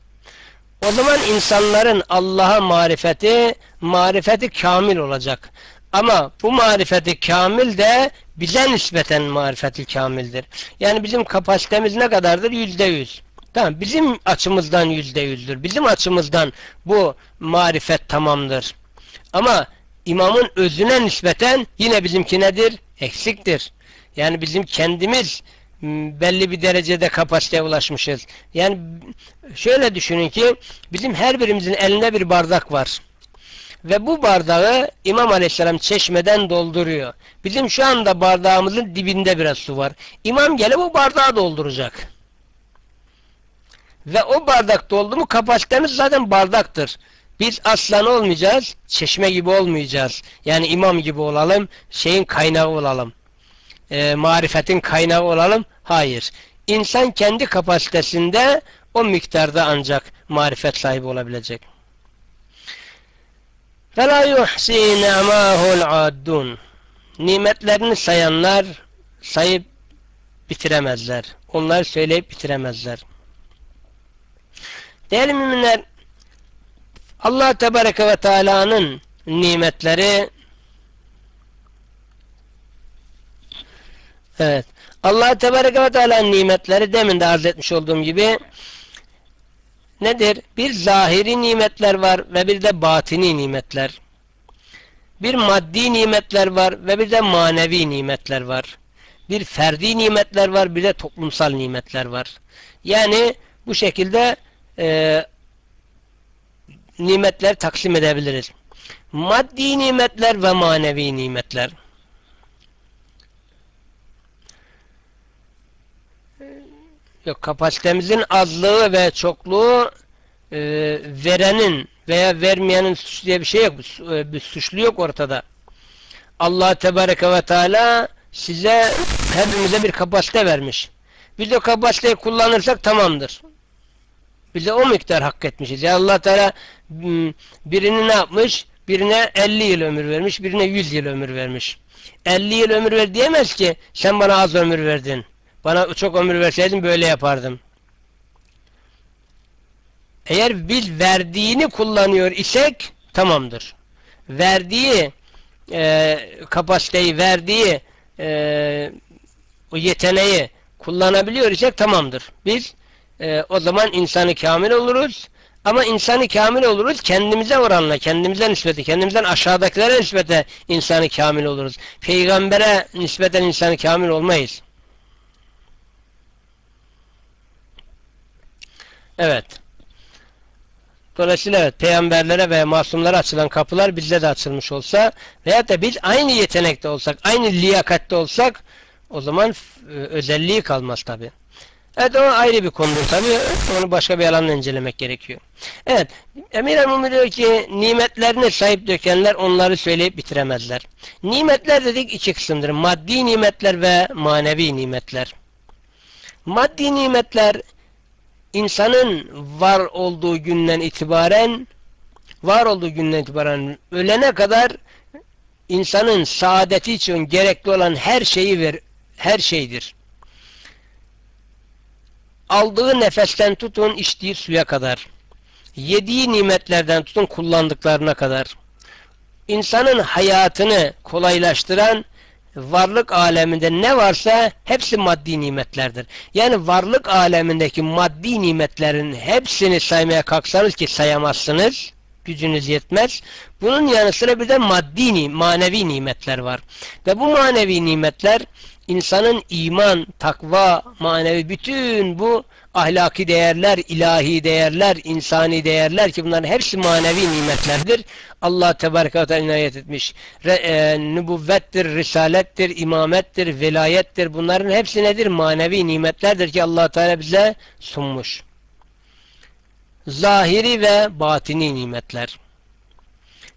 O zaman insanların Allah'a marifeti marifeti kamil olacak. Ama bu marifeti kamil de bize nispeten marifeti kamildir. Yani bizim kapasitemiz ne kadardır? Yüzde yüz. Tamam, bizim açımızdan yüzde yüzdür. Bizim açımızdan bu marifet tamamdır. Ama imamın özüne nispeten yine bizimki nedir? Eksiktir. Yani bizim kendimiz belli bir derecede kapasiteye ulaşmışız. Yani şöyle düşünün ki bizim her birimizin elinde bir bardak var. Ve bu bardağı İmam Aleyhisselam çeşmeden dolduruyor. Bizim şu anda bardağımızın dibinde biraz su var. İmam gelip bu bardağı dolduracak. Ve o bardak doldu mu kapasitemiz zaten bardaktır. Biz aslan olmayacağız, çeşme gibi olmayacağız. Yani imam gibi olalım, şeyin kaynağı olalım. E, marifetin kaynağı olalım. Hayır. İnsan kendi kapasitesinde o miktarda ancak marifet sahibi olabilecek. فَلَا يُحْسِي نَعْمَاهُ الْعَادُّونَ Nimetlerini sayanlar sayıp bitiremezler. Onları söyleyip bitiremezler. Değerli müminler Allah Tebareke ve Teala'nın nimetleri Evet. Allah Tebareke ve Teala'nın nimetleri demin de arz etmiş olduğum gibi nedir? Bir zahiri nimetler var ve bir de batini nimetler. Bir maddi nimetler var ve bir de manevi nimetler var. Bir ferdi nimetler var, bir de toplumsal nimetler var. Yani bu şekilde e, nimetler taksim edebiliriz. Maddi nimetler ve manevi nimetler. Yok kapasitemizin azlığı ve çokluğu e, verenin veya vermeyenin suç diye bir şey yok. Bir suçlu yok ortada. Allah Tebareke ve Teala size hepimize bir kapasite vermiş. Biz de kapasiteyi kullanırsak tamamdır. Biz de o miktar hak etmişiz. Ya Allah Teala birini ne yapmış? Birine 50 yıl ömür vermiş, birine 100 yıl ömür vermiş. 50 yıl ömür ver diyemez ki sen bana az ömür verdin. Bana çok ömür verseydin böyle yapardım. Eğer biz verdiğini kullanıyor isek tamamdır. Verdiği e, kapasiteyi, verdiği e, o yeteneği kullanabiliyor isek tamamdır. Biz e, o zaman insanı kamil oluruz. Ama insanı kamil oluruz kendimize oranla, kendimize nispeti, kendimizden aşağıdakilere nispete insanı kamil oluruz. Peygambere nispeten insanı kamil olmayız. Evet. Dolayısıyla evet, peygamberlere ve masumlara açılan kapılar bizde de açılmış olsa veya da biz aynı yetenekte olsak, aynı liyakatte olsak o zaman e, özelliği kalmaz tabi. Evet o ayrı bir konudur tabi. Onu başka bir alanda incelemek gerekiyor. Evet. Emir el diyor ki nimetlerine sahip dökenler onları söyleyip bitiremezler. Nimetler dedik iki kısımdır. Maddi nimetler ve manevi nimetler. Maddi nimetler insanın var olduğu günden itibaren var olduğu günden itibaren ölene kadar insanın saadeti için gerekli olan her şeyi ver, her şeydir. Aldığı nefesten tutun içtiği suya kadar. Yediği nimetlerden tutun kullandıklarına kadar. İnsanın hayatını kolaylaştıran varlık aleminde ne varsa hepsi maddi nimetlerdir. Yani varlık alemindeki maddi nimetlerin hepsini saymaya kalksanız ki sayamazsınız. Gücünüz yetmez. Bunun yanı sıra bir de maddi, manevi nimetler var. Ve bu manevi nimetler insanın iman, takva, manevi bütün bu ahlaki değerler, ilahi değerler, insani değerler ki bunların hepsi manevi nimetlerdir. Allah Tebareke ve inayet etmiş. Re, e, nübüvvettir, risalettir, imamettir, velayettir. Bunların hepsi nedir? Manevi nimetlerdir ki Allah Teala bize sunmuş. Zahiri ve batini nimetler.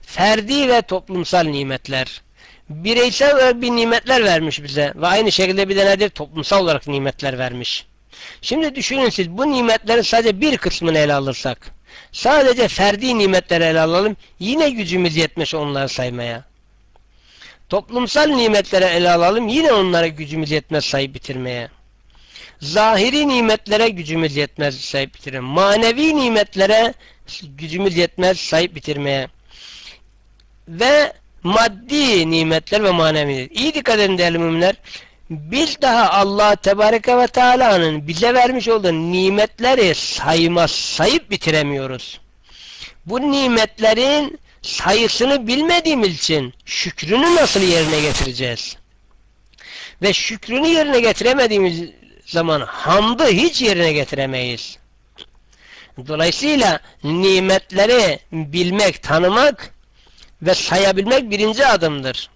Ferdi ve toplumsal nimetler bireysel olarak bir nimetler vermiş bize ve aynı şekilde bir de nedir? Toplumsal olarak nimetler vermiş. Şimdi düşünün siz bu nimetlerin sadece bir kısmını ele alırsak sadece ferdi nimetleri ele alalım yine gücümüz yetmiş onları saymaya. Toplumsal nimetlere ele alalım yine onlara gücümüz yetmez sayıp bitirmeye. Zahiri nimetlere gücümüz yetmez sayıp bitirmeye. Manevi nimetlere gücümüz yetmez sayıp bitirmeye. Ve maddi nimetler ve manevi. İyi dikkat edin değerli müminler. Biz daha Allah Tebareke ve Teala'nın bize vermiş olduğu nimetleri sayma, sayıp bitiremiyoruz. Bu nimetlerin sayısını bilmediğimiz için şükrünü nasıl yerine getireceğiz? Ve şükrünü yerine getiremediğimiz zaman hamdı hiç yerine getiremeyiz. Dolayısıyla nimetleri bilmek, tanımak ve sayabilmek birinci adımdır.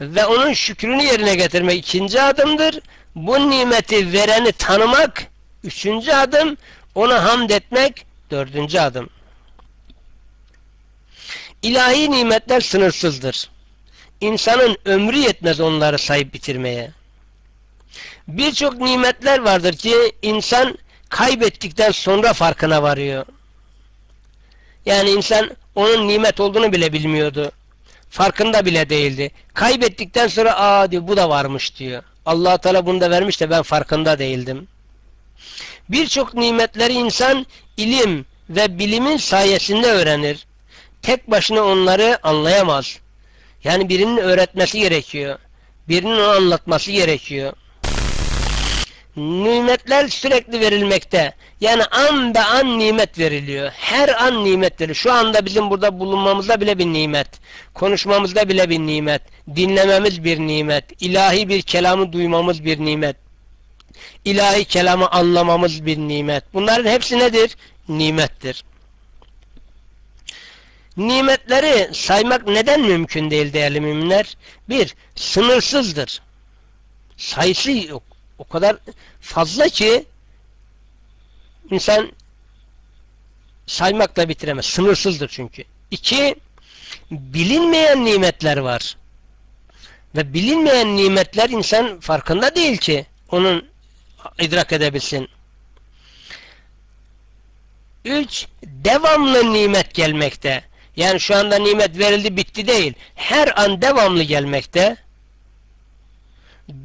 Ve onun şükrünü yerine getirmek ikinci adımdır. Bu nimeti vereni tanımak üçüncü adım. Ona hamd etmek dördüncü adım. İlahi nimetler sınırsızdır. İnsanın ömrü yetmez onları sayıp bitirmeye. Birçok nimetler vardır ki insan kaybettikten sonra farkına varıyor. Yani insan onun nimet olduğunu bile bilmiyordu. Farkında bile değildi. Kaybettikten sonra aa diyor bu da varmış diyor. allah Teala bunu da vermiş de ben farkında değildim. Birçok nimetleri insan ilim ve bilimin sayesinde öğrenir. Tek başına onları anlayamaz. Yani birinin öğretmesi gerekiyor. Birinin onu anlatması gerekiyor. Nimetler sürekli verilmekte. Yani an be an nimet veriliyor. Her an nimet veriliyor. Şu anda bizim burada bulunmamızda bile bir nimet. Konuşmamızda bile bir nimet. Dinlememiz bir nimet. ilahi bir kelamı duymamız bir nimet. İlahi kelamı anlamamız bir nimet. Bunların hepsi nedir? Nimettir. Nimetleri saymak neden mümkün değil değerli müminler? Bir, sınırsızdır. Sayısı yok. O kadar fazla ki insan saymakla bitiremez. Sınırsızdır çünkü. İki, bilinmeyen nimetler var. Ve bilinmeyen nimetler insan farkında değil ki onun idrak edebilsin. Üç, devamlı nimet gelmekte. Yani şu anda nimet verildi bitti değil. Her an devamlı gelmekte.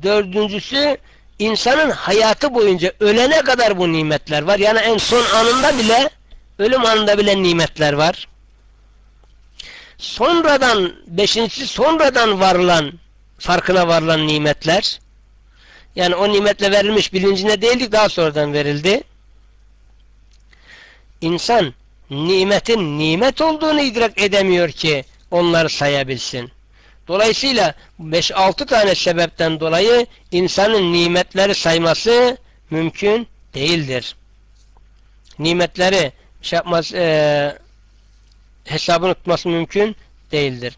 Dördüncüsü insanın hayatı boyunca ölene kadar bu nimetler var. Yani en son anında bile ölüm anında bile nimetler var. Sonradan beşincisi sonradan varılan farkına varılan nimetler. Yani o nimetle verilmiş bilincine değildik daha sonradan verildi. İnsan nimetin nimet olduğunu idrak edemiyor ki onları sayabilsin. Dolayısıyla 5-6 tane sebepten dolayı insanın nimetleri sayması mümkün değildir. Nimetleri şey yapmaz, e, hesabını tutması mümkün değildir.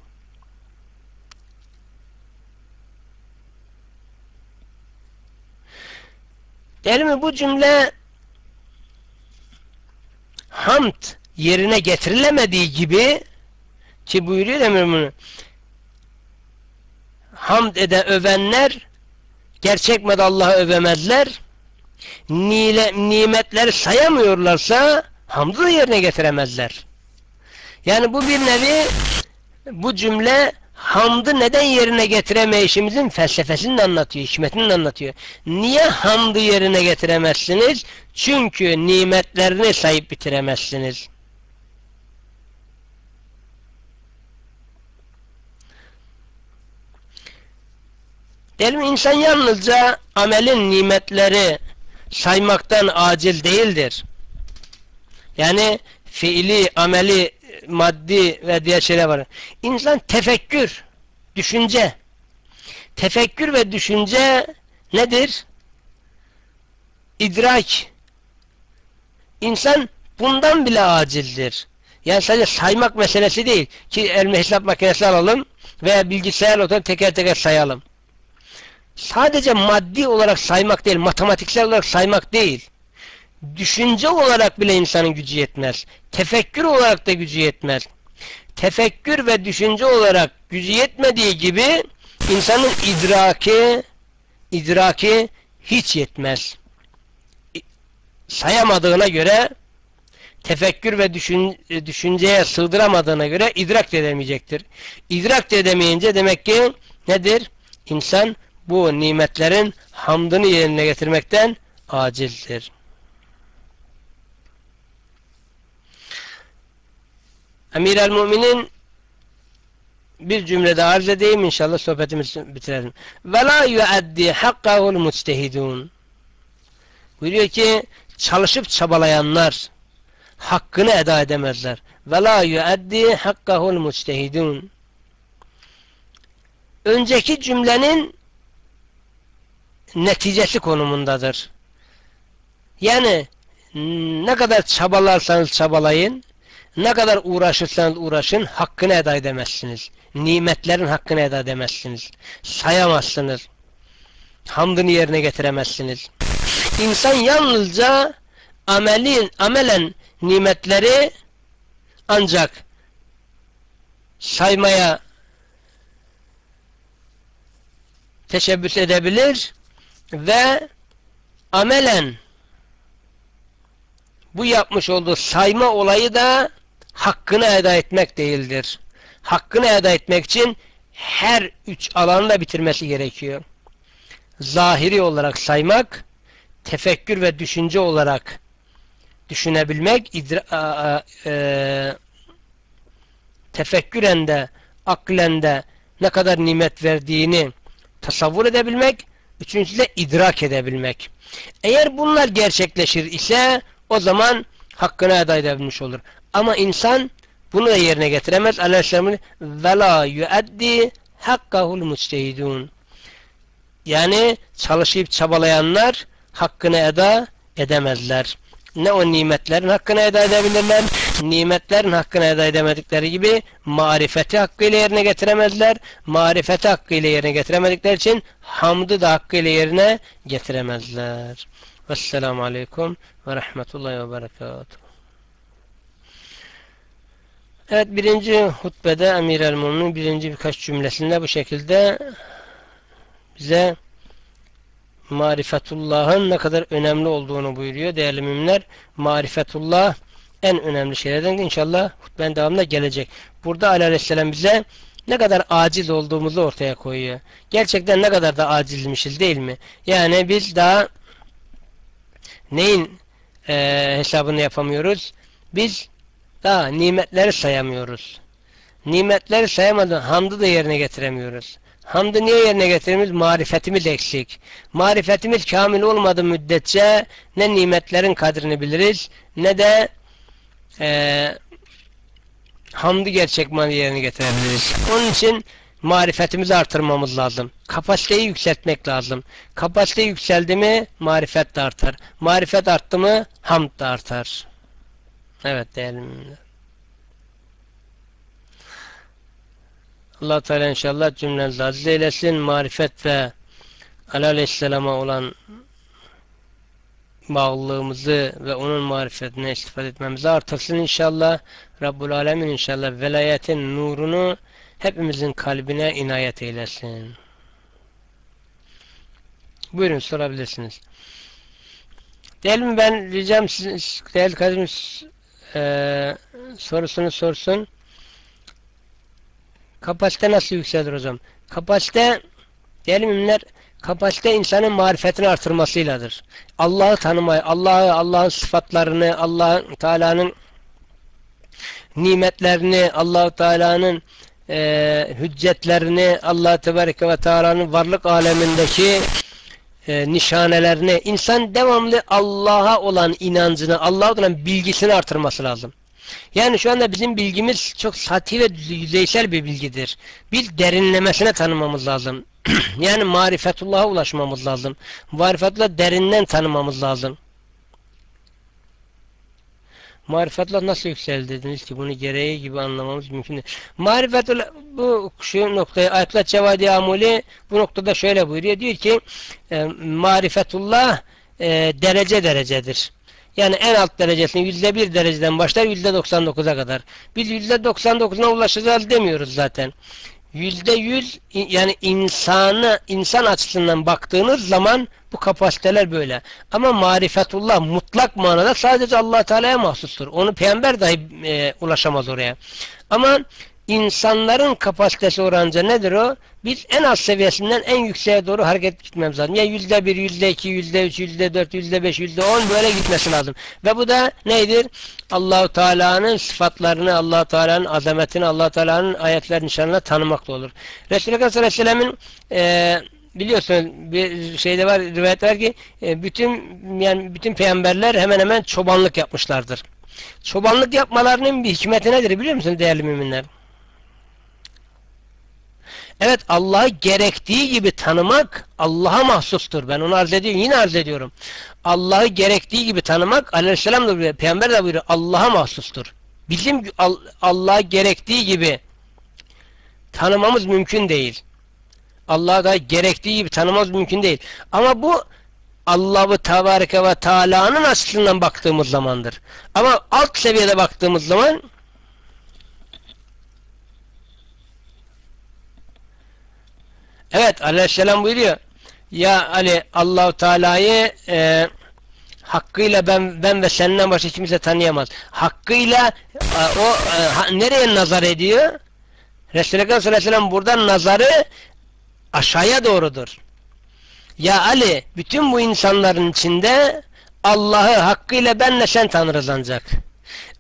Değil mi bu cümle hamd yerine getirilemediği gibi ki buyuruyor Emir bunu hamd ede övenler gerçek med Allah'ı övemezler Nile, nimetleri sayamıyorlarsa hamdı da yerine getiremezler. Yani bu bir nevi bu cümle hamdı neden yerine getiremeyişimizin felsefesini anlatıyor, hikmetini anlatıyor. Niye hamdı yerine getiremezsiniz? Çünkü nimetlerini sayıp bitiremezsiniz. Mi? İnsan yalnızca amelin nimetleri saymaktan acil değildir. Yani fiili, ameli, maddi ve diğer şeyler var. İnsan tefekkür, düşünce. Tefekkür ve düşünce nedir? İdrak. İnsan bundan bile acildir. Yani sadece saymak meselesi değil. Ki elme hesap makinesi alalım veya bilgisayar oturup teker teker sayalım. Sadece maddi olarak saymak değil, matematiksel olarak saymak değil düşünce olarak bile insanın gücü yetmez. Tefekkür olarak da gücü yetmez. Tefekkür ve düşünce olarak gücü yetmediği gibi insanın idraki idraki hiç yetmez. Sayamadığına göre tefekkür ve düşün, düşünceye sığdıramadığına göre idrak edemeyecektir. İdrak edemeyince demek ki nedir? İnsan bu nimetlerin hamdını yerine getirmekten acildir. Emir el Müminin bir cümlede arz edeyim inşallah sohbetimizi bitirelim. Ve la yuaddi hakkahul mustehidun. Buyuruyor ki çalışıp çabalayanlar hakkını eda edemezler. Ve la yuaddi hakkahul mustehidun. Önceki cümlenin neticesi konumundadır. Yani ne kadar çabalarsanız çabalayın ne kadar uğraşırsanız uğraşın hakkını eda edemezsiniz. Nimetlerin hakkını eda edemezsiniz. Sayamazsınız. Hamdını yerine getiremezsiniz. İnsan yalnızca amelin, amelen nimetleri ancak saymaya teşebbüs edebilir ve amelen bu yapmış olduğu sayma olayı da hakkını eda etmek değildir. Hakkını eda etmek için her üç alanı bitirmesi gerekiyor. Zahiri olarak saymak, tefekkür ve düşünce olarak düşünebilmek, idra, a, e, tefekküren de, aklen de ne kadar nimet verdiğini tasavvur edebilmek, Üçüncüsü de idrak edebilmek. Eğer bunlar gerçekleşir ise o zaman hakkını eda edebilmiş olur. Ama insan bunu da yerine getiremez. Aleyhisselam'ın la yuaddi hakkahul mustehidun. Yani çalışıp çabalayanlar hakkını eda edemezler. Ne o nimetlerin hakkını eda edebilirler, nimetlerin hakkını eda edemedikleri gibi marifeti hakkıyla yerine getiremezler. Marifeti hakkıyla yerine getiremedikleri için hamdı da hakkıyla yerine getiremezler. Vesselamu Aleyküm ve Rahmetullahi ve Berekatuhu. Evet birinci hutbede Emir el birinci birkaç cümlesinde bu şekilde bize marifetullah'ın ne kadar önemli olduğunu buyuruyor değerli müminler. Marifetullah en önemli şeylerden inşallah hutbenin devamında gelecek. Burada Aleyhisselam bize ne kadar aciz olduğumuzu ortaya koyuyor. Gerçekten ne kadar da acizmişiz değil mi? Yani biz daha neyin e, hesabını yapamıyoruz? Biz daha nimetleri sayamıyoruz. Nimetleri sayamadan hamdı da yerine getiremiyoruz. Hamdı niye yerine getiremiyoruz? Marifetimiz eksik. Marifetimiz kamil olmadığı müddetçe ne nimetlerin kadrini biliriz ne de e, hamdı gerçek manı yerine getirebiliriz. Onun için marifetimizi artırmamız lazım. Kapasiteyi yükseltmek lazım. Kapasite yükseldi mi marifet de artar. Marifet arttı mı hamd da artar. Evet değerli allah Teala inşallah cümlenizi aziz eylesin. Marifet ve Aleyhisselam'a olan bağlılığımızı ve onun marifetine istifade etmemizi artırsın inşallah. Rabbul Alemin inşallah velayetin nurunu hepimizin kalbine inayet eylesin. Buyurun sorabilirsiniz. Değerli ben ricam siz, değerli kardeşimiz e, sorusunu sorsun. Kapasite nasıl yükselir hocam? Kapasite değerli müminler kapasite insanın marifetini artırmasıyladır. Allah'ı tanımayı, Allah'ı, Allah'ın sıfatlarını, Allah Teala'nın nimetlerini, Allah Teala'nın e, hüccetlerini, Allah Tebareke ve Teala'nın varlık alemindeki e, nişanelerini, insan devamlı Allah'a olan inancını, Allah'a olan bilgisini artırması lazım. Yani şu anda bizim bilgimiz çok sati ve yüzeysel bir bilgidir. Bir derinlemesine tanımamız lazım. yani marifetullah'a ulaşmamız lazım. Marifetullah derinden tanımamız lazım. Marifetullah nasıl yükseldi dediniz ki bunu gereği gibi anlamamız mümkün değil. Marifetullah bu şu noktayı Ayetullah Cevadi Amuli bu noktada şöyle buyuruyor. Diyor ki e, marifetullah e, derece derecedir. Yani en alt derecesini yüzde bir dereceden başlar yüzde 99'a kadar. Biz yüzde 99'una ulaşacağız demiyoruz zaten. Yüzde yüz yani insanı insan açısından baktığınız zaman bu kapasiteler böyle. Ama marifetullah mutlak manada sadece allah Teala'ya mahsustur. Onu peygamber dahi e, ulaşamaz oraya. Ama insanların kapasitesi oranca nedir o? Biz en az seviyesinden en yükseğe doğru hareket gitmemiz lazım. Ya yüzde bir, yüzde iki, yüzde üç, yüzde dört, yüzde beş, yüzde on böyle gitmesi lazım. Ve bu da neydir? Allahu Teala'nın sıfatlarını, Allahu Teala'nın azametini, Allahu Teala'nın ayetler nişanına tanımakla olur. Resulullah sallallahu aleyhi ve sellemin e, biliyorsun bir şeyde var rivayet var ki e, bütün yani bütün peygamberler hemen hemen çobanlık yapmışlardır. Çobanlık yapmalarının bir hikmeti nedir biliyor musun değerli müminler? Evet Allah'ı gerektiği gibi tanımak Allah'a mahsustur. Ben onu arz ediyorum. Yine arz ediyorum. Allah'ı gerektiği gibi tanımak aleyhisselam da buyuruyor. Peygamber de buyuruyor. Allah'a mahsustur. Bizim Allah'ı gerektiği gibi tanımamız mümkün değil. Allah'ı da gerektiği gibi tanımamız mümkün değil. Ama bu Allah'ı Tebareke ve Teala'nın açısından baktığımız zamandır. Ama alt seviyede baktığımız zaman Evet aleyhisselam buyuruyor. Ya Ali Allahu Teala'yı e, hakkıyla ben ben ve senden başka kimse tanıyamaz. Hakkıyla e, o e, ha, nereye nazar ediyor? Resulullah sallallahu aleyhi ve sellem buradan nazarı aşağıya doğrudur. Ya Ali bütün bu insanların içinde Allah'ı hakkıyla benle sen tanırız ancak.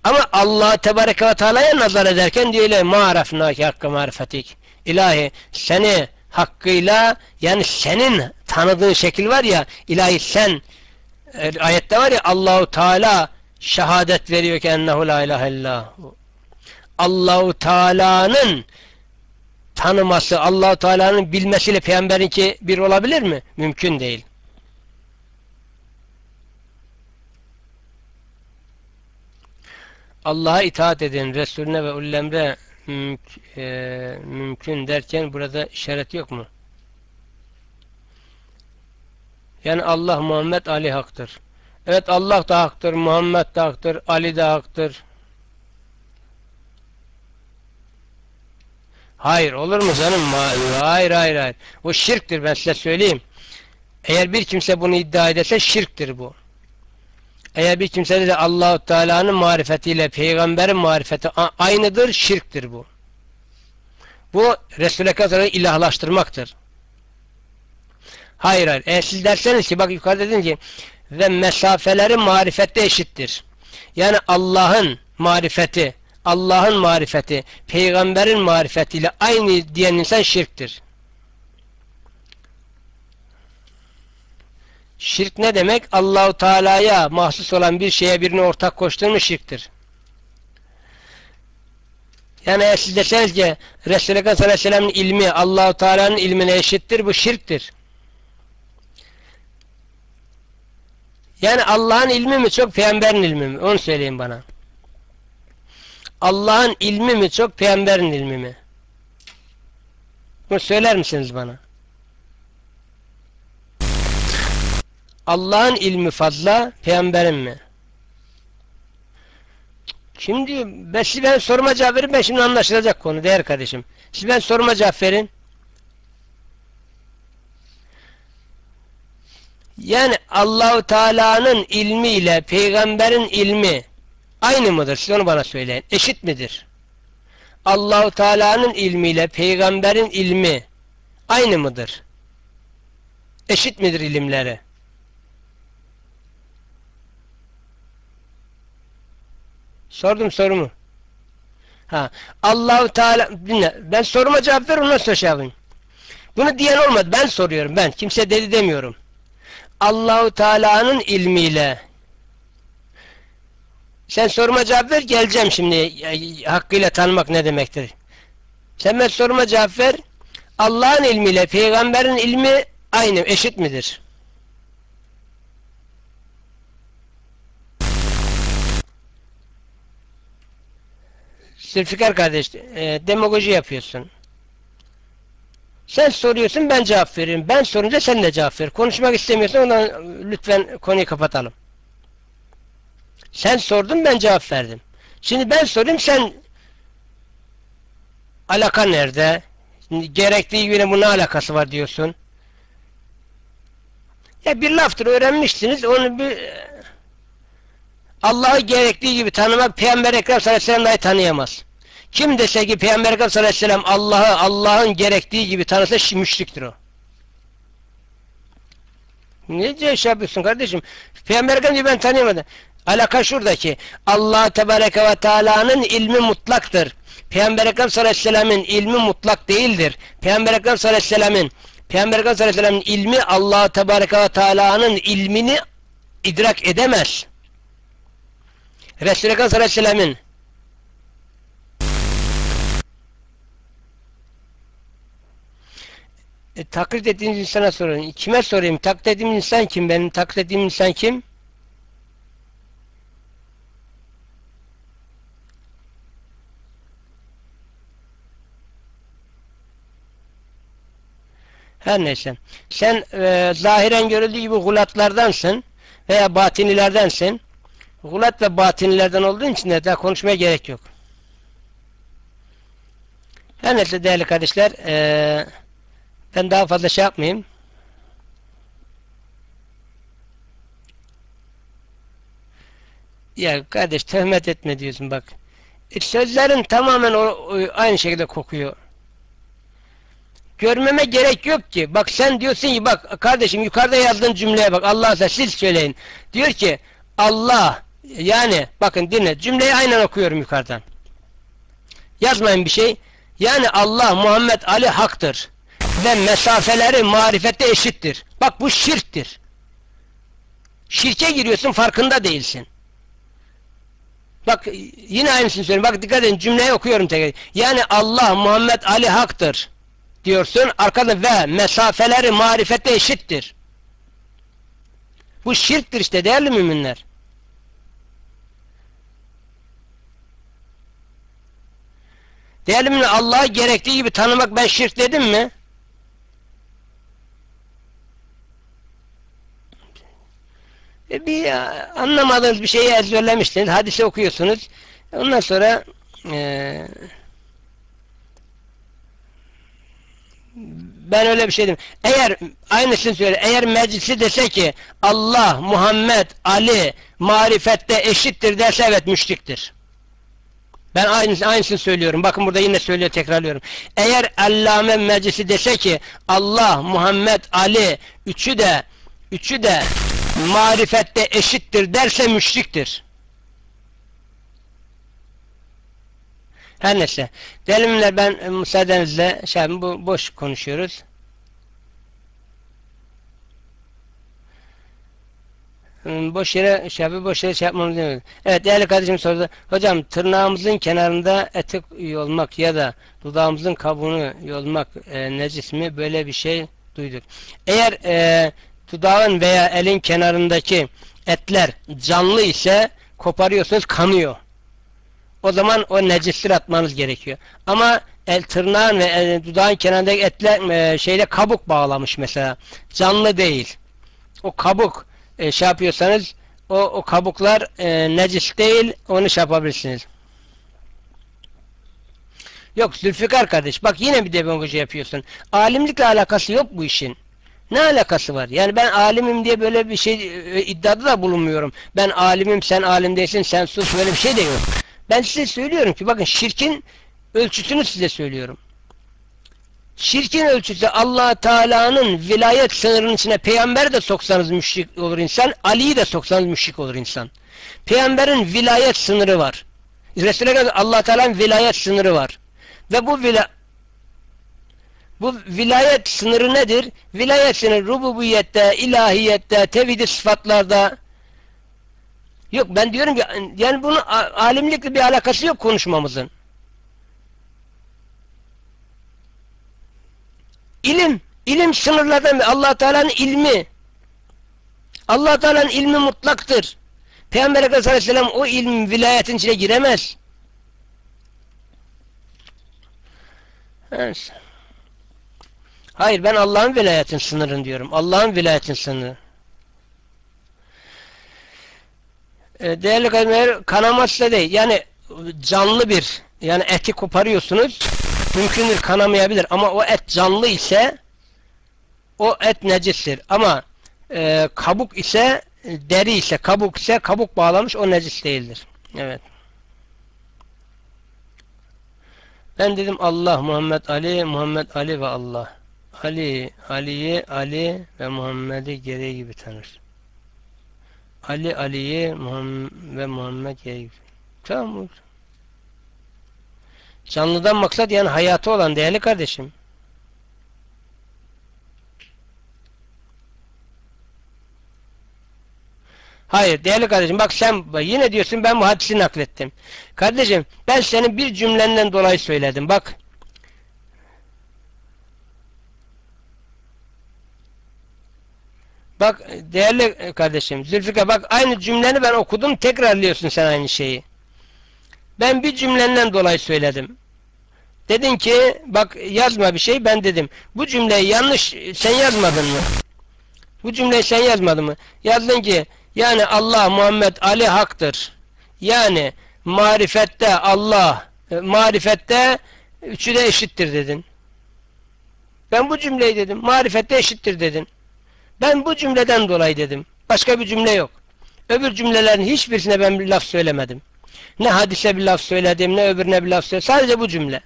Ama Allah Tebareke ve Teala'ya nazar ederken diyor öyle ma'arafnâki hakkı marifetik. İlahi seni hakkıyla yani senin tanıdığın şekil var ya ilahi sen e, ayette var ya Allahu Teala şehadet veriyor ki ennehu la ilahe illallah. Allahu Teala'nın tanıması, Allahu Teala'nın bilmesiyle peygamberinki bir olabilir mi? Mümkün değil. Allah'a itaat edin, Resulüne ve ullemre mümk, e, mümkün derken burada işaret yok mu? Yani Allah, Muhammed, Ali haktır. Evet Allah da haktır, Muhammed de haktır, Ali de haktır. Hayır olur mu canım? Hayır hayır hayır. Bu şirktir ben size söyleyeyim. Eğer bir kimse bunu iddia ederse şirktir bu. Eğer bir kimse de Allahu Teala'nın marifetiyle peygamberin marifeti aynıdır, şirktir bu. Bu Resul-i Ekrem'i ilahlaştırmaktır. Hayır hayır. Eğer siz derseniz ki bak yukarıda dedin ki ve mesafeleri marifette eşittir. Yani Allah'ın marifeti, Allah'ın marifeti, peygamberin marifetiyle aynı diyen insan şirktir. Şirk ne demek? Allahu Teala'ya mahsus olan bir şeye birini ortak koştuğun şirktir. Yani eğer siz deseniz ki Resulü sallallahu aleyhi ve sellem'in ilmi Allahu Teala'nın ilmine eşittir, bu şirktir. Yani Allah'ın ilmi mi çok, peygamberin ilmi mi? Onu söyleyin bana. Allah'ın ilmi mi çok, peygamberin ilmi mi? Bunu söyler misiniz bana? Allah'ın ilmi fazla, peygamberin mi? Şimdi ben, siz ben soruma cevap verin, ben şimdi anlaşılacak konu değer kardeşim. Siz ben soruma cevap verin. Yani Allahu Teala'nın ilmi ile peygamberin ilmi aynı mıdır? Siz onu bana söyleyin. Eşit midir? Allahu Teala'nın ilmi ile peygamberin ilmi aynı mıdır? Eşit midir ilimleri? Sordum sorumu. Ha, Allahu Teala dinle. Ben soruma cevap ver ondan sonra şey yapayım. Bunu diyen olmadı. Ben soruyorum ben. Kimse dedi demiyorum. Allahu Teala'nın ilmiyle sen soruma cevap ver geleceğim şimdi hakkıyla tanımak ne demektir. Sen ben soruma cevap ver. Allah'ın ilmiyle peygamberin ilmi aynı eşit midir? Zülfikar kardeş e, demagoji yapıyorsun. Sen soruyorsun ben cevap veriyorum. Ben sorunca sen de cevap ver. Konuşmak istemiyorsan ondan lütfen konuyu kapatalım. Sen sordun ben cevap verdim. Şimdi ben sorayım sen alaka nerede? Gerektiği güne bu ne alakası var diyorsun. Ya bir laftır öğrenmişsiniz onu bir Allah'ı gerektiği gibi tanımak Peygamber Ekrem sallallahu aleyhi ve sellem tanıyamaz. Kim dese ki Peygamber Ekrem sallallahu aleyhi ve sellem Allah'ı Allah'ın gerektiği gibi tanısa müşriktir o. Ne diye şey yapıyorsun kardeşim? Peygamber diye ben tanıyamadım. Alaka şuradaki. Allah Tebareke ve Teala'nın ilmi mutlaktır. Peygamber Ekrem sallallahu aleyhi ve sellemin ilmi mutlak değildir. Peygamber Ekrem sallallahu aleyhi ve sellemin Peygamber Ekrem sallallahu aleyhi ve sellemin ilmi Allah Tebareke ve Teala'nın ilmini idrak edemez. Resulü Ekrem sallallahu aleyhi ve sellemin E, taklit ettiğiniz insana sorun. Kime sorayım? Taklit ettiğim insan kim? Benim taklit ettiğim insan kim? Her neyse. Sen e, zahiren görüldüğü gibi gulatlardansın veya batinilerdensin. Gulat ve batinilerden olduğun için de daha konuşmaya gerek yok. Her neyse değerli kardeşler eee ben daha fazla şey yapmayayım. Ya kardeş töhmet etme diyorsun bak. E, sözlerin tamamen o, o, aynı şekilde kokuyor. Görmeme gerek yok ki. Bak sen diyorsun ki bak kardeşim yukarıda yazdığın cümleye bak. Allah siz söyleyin. Diyor ki Allah yani bakın dinle cümleyi aynen okuyorum yukarıdan. Yazmayın bir şey. Yani Allah Muhammed Ali haktır. ve mesafeleri marifette eşittir. Bak bu şirktir. Şirke giriyorsun farkında değilsin. Bak yine aynısını söylüyorum. Bak dikkat edin cümleyi okuyorum tekrar. Yani Allah Muhammed Ali haktır diyorsun. Arkada ve mesafeleri marifette eşittir. Bu şirktir işte değerli müminler. Değerli müminler Allah'ı gerektiği gibi tanımak ben şirk dedim mi? E bir e, anlamadığınız bir şeyi ezberlemişsiniz. Hadise okuyorsunuz. Ondan sonra e, ben öyle bir şey dedim. Eğer aynısını söyle. Eğer meclisi dese ki Allah, Muhammed, Ali marifette eşittir derse evet müşriktir. Ben aynısını, aynısını söylüyorum. Bakın burada yine söylüyor tekrarlıyorum. Eğer Allame meclisi dese ki Allah, Muhammed, Ali üçü de üçü de marifette eşittir derse müşriktir. Her neyse. Delimler ben e, müsaadenizle şey bu boş konuşuyoruz. Boş yere şey yapıyor, boş yere şey yapmamız değil. Evet değerli kardeşim sordu. Hocam tırnağımızın kenarında eti yolmak ya da dudağımızın kabuğunu yolmak e, necis mi? Böyle bir şey duyduk. Eğer e, dudağın veya elin kenarındaki etler canlı ise koparıyorsunuz kanıyor. O zaman o necisleri atmanız gerekiyor. Ama el tırnağın ve el, dudağın kenarındaki etler e, şeyle kabuk bağlamış mesela. Canlı değil. O kabuk e, şey yapıyorsanız o, o kabuklar e, necis değil onu şey yapabilirsiniz. Yok Zülfikar kardeş bak yine bir demagoji yapıyorsun. Alimlikle alakası yok bu işin. Ne alakası var? Yani ben alimim diye böyle bir şey e, iddiada da bulunmuyorum. Ben alimim sen alim değilsin sen sus böyle bir şey de yok. Ben size söylüyorum ki bakın şirkin ölçüsünü size söylüyorum. Şirkin ölçüsü allah Teala'nın vilayet sınırının içine peygamber de soksanız müşrik olur insan, Ali'yi de soksanız müşrik olur insan. Peygamberin vilayet sınırı var. Resulüne kadar allah Teala'nın vilayet sınırı var. Ve bu vila bu vilayet sınırı nedir? Vilayet sınırı rububiyette, ilahiyette, tevhid sıfatlarda Yok ben diyorum ki yani bunun alimlikle bir alakası yok konuşmamızın. İlim, ilim sınırlardan Allah Teala'nın ilmi. Allah Teala'nın ilmi mutlaktır. Peygamber Efendimiz Aleyhisselam o ilmin vilayetin içine giremez. Evet. Hayır ben Allah'ın vilayetin sınırını diyorum. Allah'ın vilayetin sınırı. E, değerli kardeşler kanaması değil. Yani canlı bir yani eti koparıyorsunuz mümkündür kanamayabilir ama o et canlı ise o et necistir. Ama e, kabuk ise deri ise kabuk ise kabuk bağlamış o necis değildir. Evet. Ben dedim Allah, Muhammed Ali, Muhammed Ali ve Allah. Ali, Ali'yi, Ali ve Muhammed'i gereği gibi tanır. Ali Ali'yi ve Muhammed gereği gibi. Tamam Canlıdan maksat yani hayatı olan değerli kardeşim. Hayır değerli kardeşim bak sen yine diyorsun ben bu hadisi naklettim. Kardeşim ben senin bir cümlenden dolayı söyledim bak. Bak değerli kardeşim Zülfikar bak aynı cümleni ben okudum tekrarlıyorsun sen aynı şeyi. Ben bir cümlenden dolayı söyledim. Dedin ki bak yazma bir şey ben dedim. Bu cümleyi yanlış sen yazmadın mı? Bu cümleyi sen yazmadın mı? Yazdın ki yani Allah Muhammed Ali haktır. Yani marifette Allah e, marifette üçü de eşittir dedin. Ben bu cümleyi dedim. Marifette eşittir dedin. Ben bu cümleden dolayı dedim. Başka bir cümle yok. Öbür cümlelerin hiçbirisine ben bir laf söylemedim. Ne hadise bir laf söyledim, ne öbürüne bir laf söyledim. Sadece bu cümle.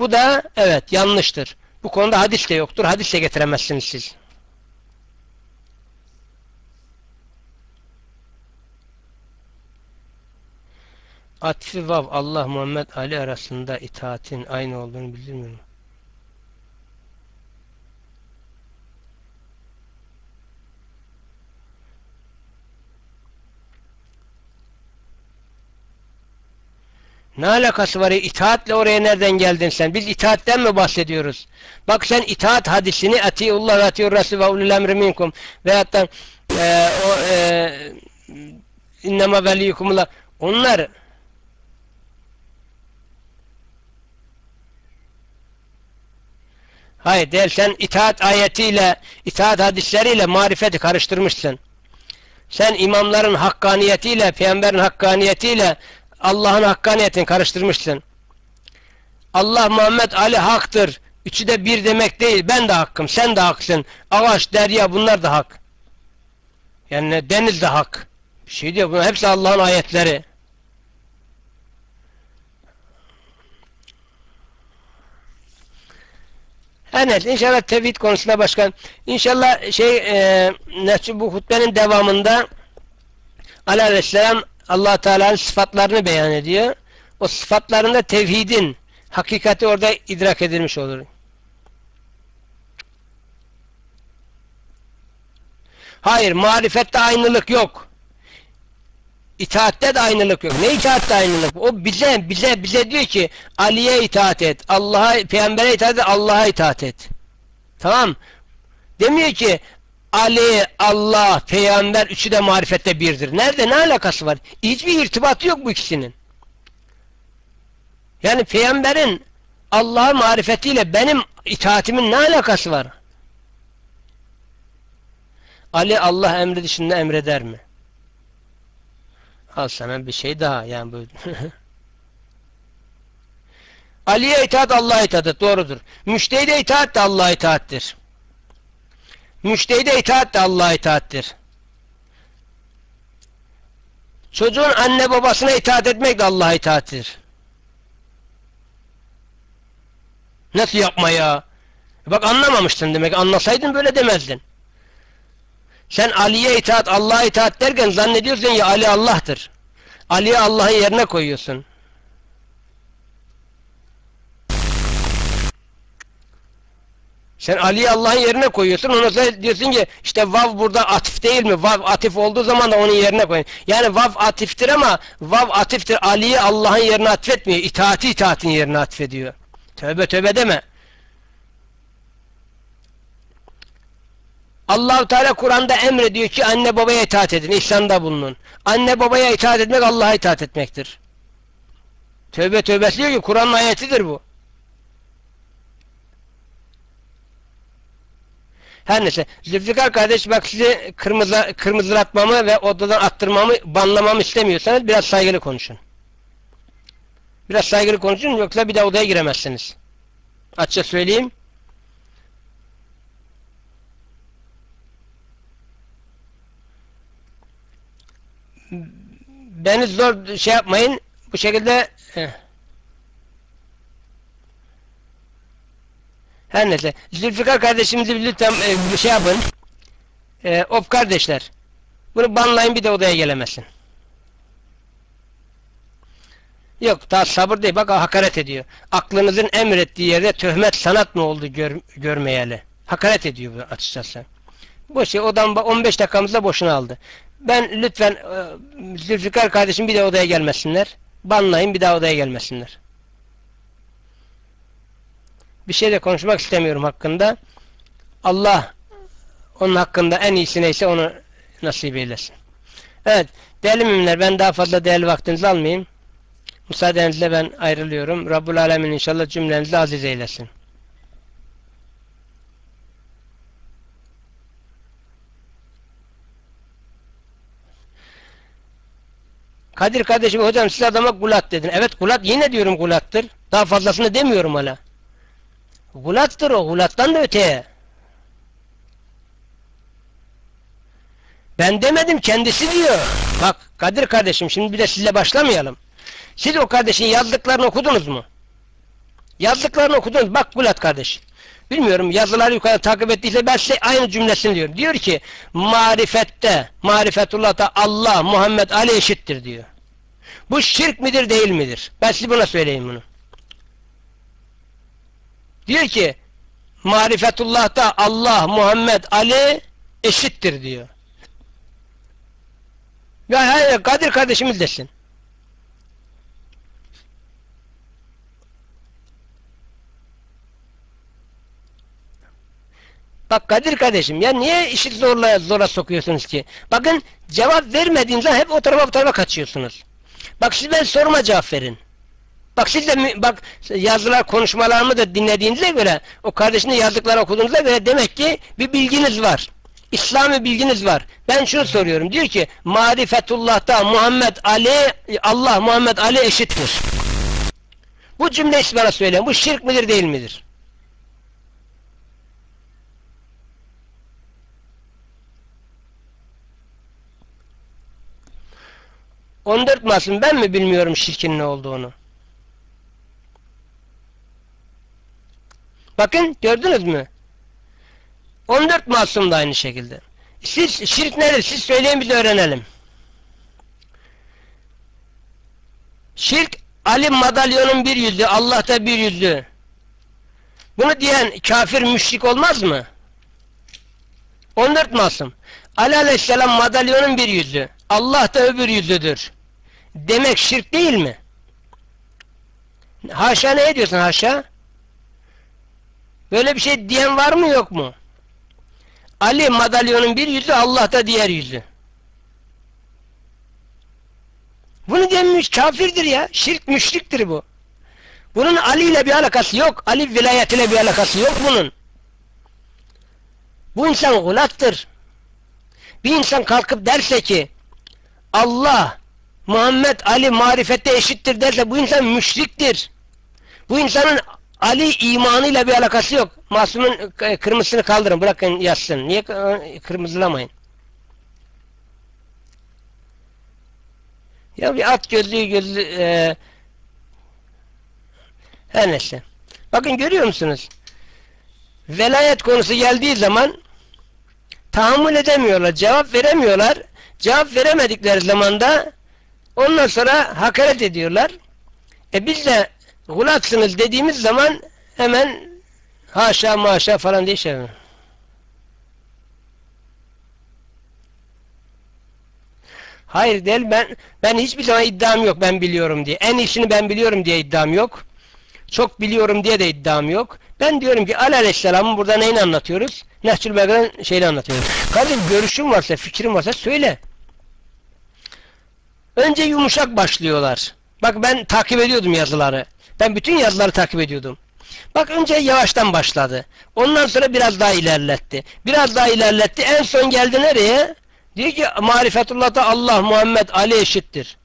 Bu da evet yanlıştır. Bu konuda hadis de yoktur. Hadis de getiremezsiniz siz. Atfi vav Allah Muhammed Ali arasında itaatin aynı olduğunu bildirmiyor mu? Ne alakası var? ya? İtaatle oraya nereden geldin sen? Biz itaatten mi bahsediyoruz? Bak sen itaat hadisini atiullah ve atiur rasul ve ulul emri minkum veyahut da e, o e, innema veliyukumullah onlar Hayır değil sen itaat ayetiyle, itaat hadisleriyle marifeti karıştırmışsın. Sen imamların hakkaniyetiyle, peygamberin hakkaniyetiyle Allah'ın hakkaniyetini karıştırmışsın. Allah Muhammed Ali haktır. Üçü de bir demek değil. Ben de hakkım, sen de haksın. Ağaç, derya bunlar da hak. Yani deniz de hak. Bir şey diyor. Bunlar hepsi Allah'ın ayetleri. Her neyse inşallah tevhid konusunda başkan. İnşallah şey e, bu hutbenin devamında Aleyhisselam allah Teala'nın sıfatlarını beyan ediyor. O sıfatlarında tevhidin hakikati orada idrak edilmiş olur. Hayır, marifette aynılık yok. İtaatte de aynılık yok. Ne itaatte aynılık? O bize, bize, bize diyor ki Ali'ye itaat et. Allah'a, peygambere itaat et, Allah'a itaat et. Tamam. Demiyor ki Ali, Allah, peygamber üçü de marifette birdir. Nerede? Ne alakası var? Hiçbir irtibatı yok bu ikisinin. Yani peygamberin Allah'a marifetiyle benim itaatimin ne alakası var? Ali Allah emri dışında emreder mi? Al sana bir şey daha yani bu. Ali'ye itaat Allah'a itaat. Doğrudur. Müştehide itaat de Allah'a itaattir. Müştehide itaat de Allah'a itaattir. Çocuğun anne babasına itaat etmek de Allah'a itaattir. Nasıl yapma ya? Bak anlamamıştın demek. Anlasaydın böyle demezdin. Sen Ali'ye itaat, Allah'a itaat derken zannediyorsun ya Ali Allah'tır. Ali'yi Allah'ın yerine koyuyorsun. Sen Ali'yi Allah'ın yerine koyuyorsun. Ona sonra diyorsun ki işte vav burada atif değil mi? Vav atif olduğu zaman da onun yerine koyun. Yani vav atiftir ama vav atiftir. Ali'yi Allah'ın yerine atfetmiyor. İtaati itaatin yerine atfediyor. Tövbe tövbe deme. Allahu Teala Kur'an'da emrediyor ki anne babaya itaat edin, ihsanda bulunun. Anne babaya itaat etmek Allah'a itaat etmektir. Tövbe tövbe diyor ki Kur'an'ın ayetidir bu. Her neyse. Zülfikar kardeş bak sizi kırmızı, kırmızılatmamı ve odadan attırmamı, banlamamı istemiyorsanız biraz saygılı konuşun. Biraz saygılı konuşun yoksa bir de odaya giremezsiniz. Açça söyleyeyim. Beni zor şey yapmayın. Bu şekilde heh. Her neyse. Zülfikar kardeşimizi lütfen e, şey yapın. E, of kardeşler. Bunu banlayın bir de odaya gelemesin. Yok daha sabır değil. Bak hakaret ediyor. Aklınızın emrettiği yerde töhmet sanat mı oldu gör, görmeyeli. Hakaret ediyor bu açıkçası. Bu şey odan 15 dakikamızda boşuna aldı. Ben lütfen e, Zülfikar kardeşim bir de odaya gelmesinler. Banlayın bir daha odaya gelmesinler. Bir şey de konuşmak istemiyorum hakkında. Allah onun hakkında en iyisi neyse onu nasip eylesin. Evet. Değerli müminler ben daha fazla değerli vaktinizi almayayım. Müsaadenizle ben ayrılıyorum. Rabbul Alemin inşallah cümlenizi aziz eylesin. Kadir kardeşim hocam siz adama gulat dedin. Evet gulat yine diyorum gulattır. Daha fazlasını demiyorum hala. Gulattır o gulattan da öteye. Ben demedim kendisi diyor. Bak Kadir kardeşim şimdi bir de sizle başlamayalım. Siz o kardeşin yazdıklarını okudunuz mu? Yazdıklarını okudunuz. Bak Gulat kardeş. Bilmiyorum yazıları yukarı takip ettiyse ben size aynı cümlesini diyorum. Diyor ki marifette, marifetullah'ta Allah, Muhammed Ali eşittir diyor. Bu şirk midir değil midir? Ben size buna söyleyeyim bunu. Diyor ki marifetullah'ta Allah, Muhammed, Ali eşittir diyor. Yani Kadir kardeşimiz desin. Bak Kadir kardeşim ya niye işi zorla, zora sokuyorsunuz ki? Bakın cevap vermediğinizde hep o tarafa bu tarafa kaçıyorsunuz. Bak şimdi ben soruma cevap verin. Bak siz de bak yazılar konuşmalarımı da dinlediğinize göre o kardeşinin yazdıkları okuduğunuza göre demek ki bir bilginiz var. İslami bilginiz var. Ben şunu soruyorum. Diyor ki marifetullah'ta Muhammed Ali Allah Muhammed Ali eşittir. Bu cümleyi siz bana söyleyin. Bu şirk midir değil midir? On dört masum ben mi bilmiyorum şirkin ne olduğunu? Bakın gördünüz mü? 14 masum da aynı şekilde. Siz şirk nedir? Siz söyleyin biz öğrenelim. Şirk Ali madalyonun bir yüzü, Allah'ta bir yüzü. Bunu diyen kafir müşrik olmaz mı? 14 masum. Ali aleyhisselam madalyonun bir yüzü, Allah da öbür yüzüdür. Demek şirk değil mi? Haşa ne ediyorsun haşa? Böyle bir şey diyen var mı yok mu? Ali madalyonun bir yüzü, Allah da diğer yüzü. Bunu demiş kafirdir ya. Şirk müşriktir bu. Bunun Ali ile bir alakası yok. Ali vilayetiyle bir alakası yok bunun. Bu insan gulattır. Bir insan kalkıp derse ki Allah Muhammed Ali marifette eşittir derse bu insan müşriktir. Bu insanın Ali imanıyla bir alakası yok. Masumun e, kırmızısını kaldırın bırakın yazsın. Niye e, kırmızılamayın? Ya bir at gözlüğü gözlü e, her neyse. Bakın görüyor musunuz? Velayet konusu geldiği zaman tahammül edemiyorlar, cevap veremiyorlar. Cevap veremedikleri zamanda ondan sonra hakaret ediyorlar. E biz de gulatsınız dediğimiz zaman hemen haşa maşa falan diye şey. Hayır değil ben ben hiçbir zaman iddiam yok ben biliyorum diye. En iyisini ben biliyorum diye iddiam yok. Çok biliyorum diye de iddiam yok. Ben diyorum ki Aleyhisselam'ın burada neyini anlatıyoruz? Nehçül Belgra'nın şeyini anlatıyoruz. Kardeşim görüşün varsa, fikrin varsa söyle. Önce yumuşak başlıyorlar. Bak ben takip ediyordum yazıları. Ben bütün yazıları takip ediyordum. Bak önce yavaştan başladı. Ondan sonra biraz daha ilerletti. Biraz daha ilerletti. En son geldi nereye? Diyor ki marifetullah'ta Allah, Muhammed, Ali eşittir.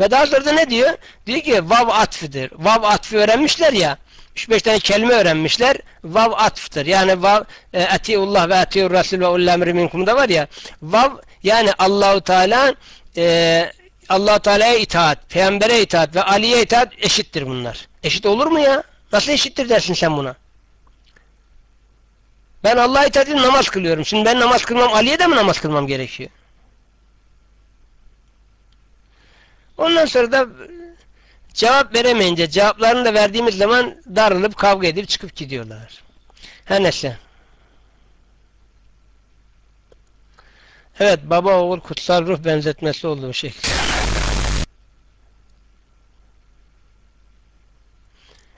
Ve daha sonra da ne diyor? Diyor ki vav atfidir. Vav atfı öğrenmişler ya. 3-5 tane kelime öğrenmişler. Vav atftır. Yani vav e, etiullah ve etiur rasul ve ulul emri minkum'da var ya. Vav yani Allahu Teala e, Allah Teala'ya itaat, peygambere itaat ve Ali'ye itaat eşittir bunlar. Eşit olur mu ya? Nasıl eşittir dersin sen buna? Ben Allah'a itaat edip namaz kılıyorum. Şimdi ben namaz kılmam, Ali'ye de mi namaz kılmam gerekiyor? Ondan sonra da cevap veremeyince, cevaplarını da verdiğimiz zaman darılıp kavga edip çıkıp gidiyorlar. Her neyse. Evet, baba oğul kutsal ruh benzetmesi olduğu şekilde.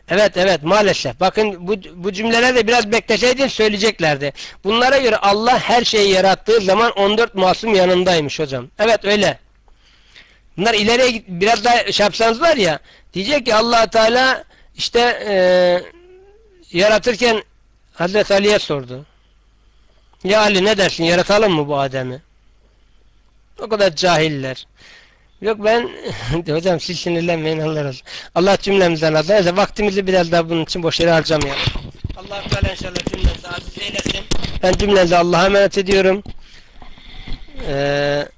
Evet evet maalesef. Bakın bu, bu cümleler de biraz bekleseydin söyleyeceklerdi. Bunlara göre Allah her şeyi yarattığı zaman 14 masum yanındaymış hocam. Evet öyle. Bunlar ileriye biraz daha şey yapsanız var ya diyecek ki allah Teala işte e, yaratırken Hazreti Ali'ye sordu. Ya Ali ne dersin yaratalım mı bu Adem'i? O kadar cahiller. Yok ben hocam siz sinirlenmeyin Allah razı olsun. Allah cümlemizden razı olsun. Vaktimizi biraz daha bunun için boş yere harcamayalım. Allah Teala inşallah cümlemizi aziz eylesin. Ben cümlenizi Allah'a emanet ediyorum. Ee,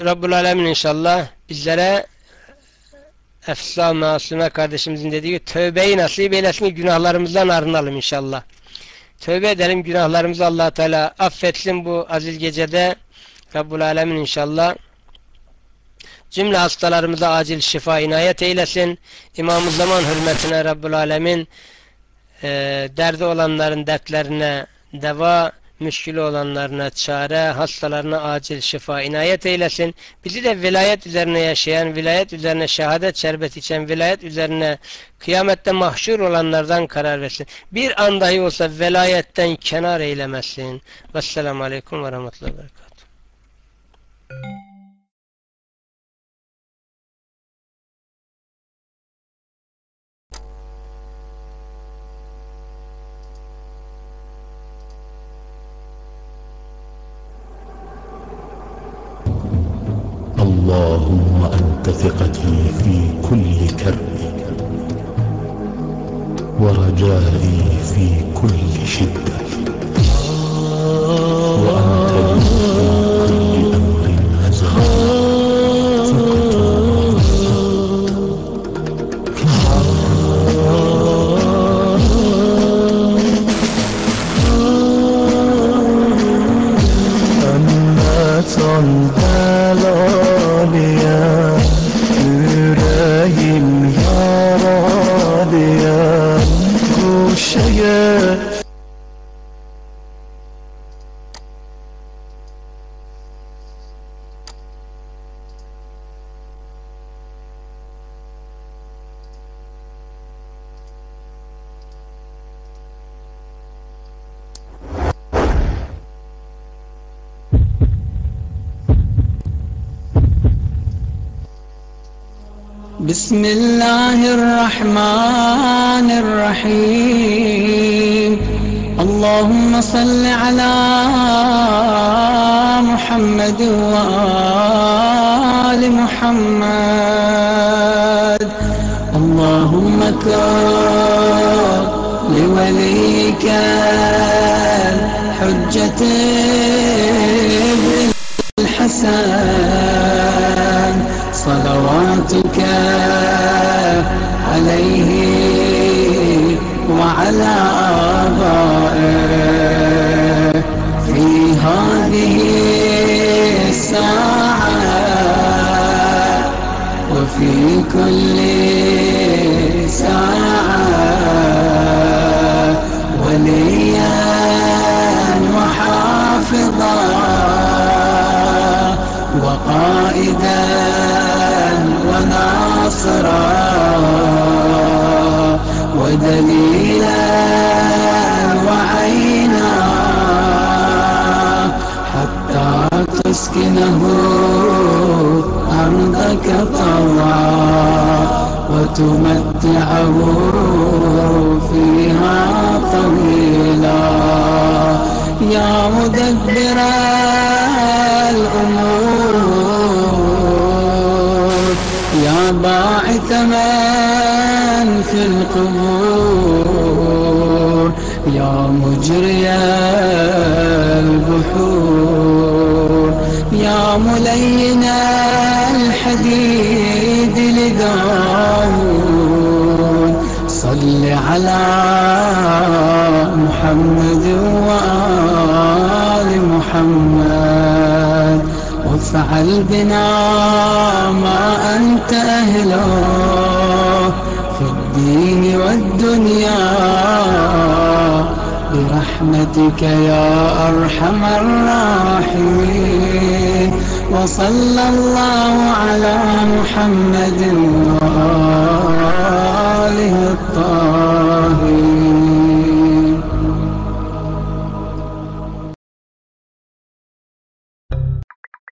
Rabbul Alemin inşallah bizlere Efsa Masume kardeşimizin dediği gibi tövbeyi nasip eylesin ki günahlarımızdan arınalım inşallah. Tövbe edelim günahlarımızı allah Teala affetsin bu aziz gecede. Rabbul Alemin inşallah. Cümle hastalarımıza acil şifa inayet eylesin. İmam-ı Zaman hürmetine Rabbul Alemin e, derdi olanların dertlerine deva, müşkülü olanlarına çare, hastalarına acil şifa inayet eylesin. Bizi de vilayet üzerine yaşayan, vilayet üzerine şehadet şerbet içen, vilayet üzerine kıyamette mahşur olanlardan karar versin. Bir an dahi olsa velayetten kenar eylemesin. Vesselamu Aleyküm ve Rahmetullahi Berekatuhu. اللهم أنت ثقتي في كل كرب ورجائي في كل شدة. بسم الله الرحمن الرحيم. اللهم صل على محمد وآل محمد. اللهم كن لوليك الحجة كل ساعة وليا وحافظا وقائدا وناصرا ودليلا وعينا حتى تسكنه أرضك طوعا وتمتعه فيها طويلا. يا مدبر الأمور يا باعث من في القبور. يا مجري البحور. يا ملين على محمد وآل محمد. وافعل بنا ما أنت أهله في الدين والدنيا. برحمتك يا أرحم الراحمين. وصلى الله على محمد وآله الطاهرين.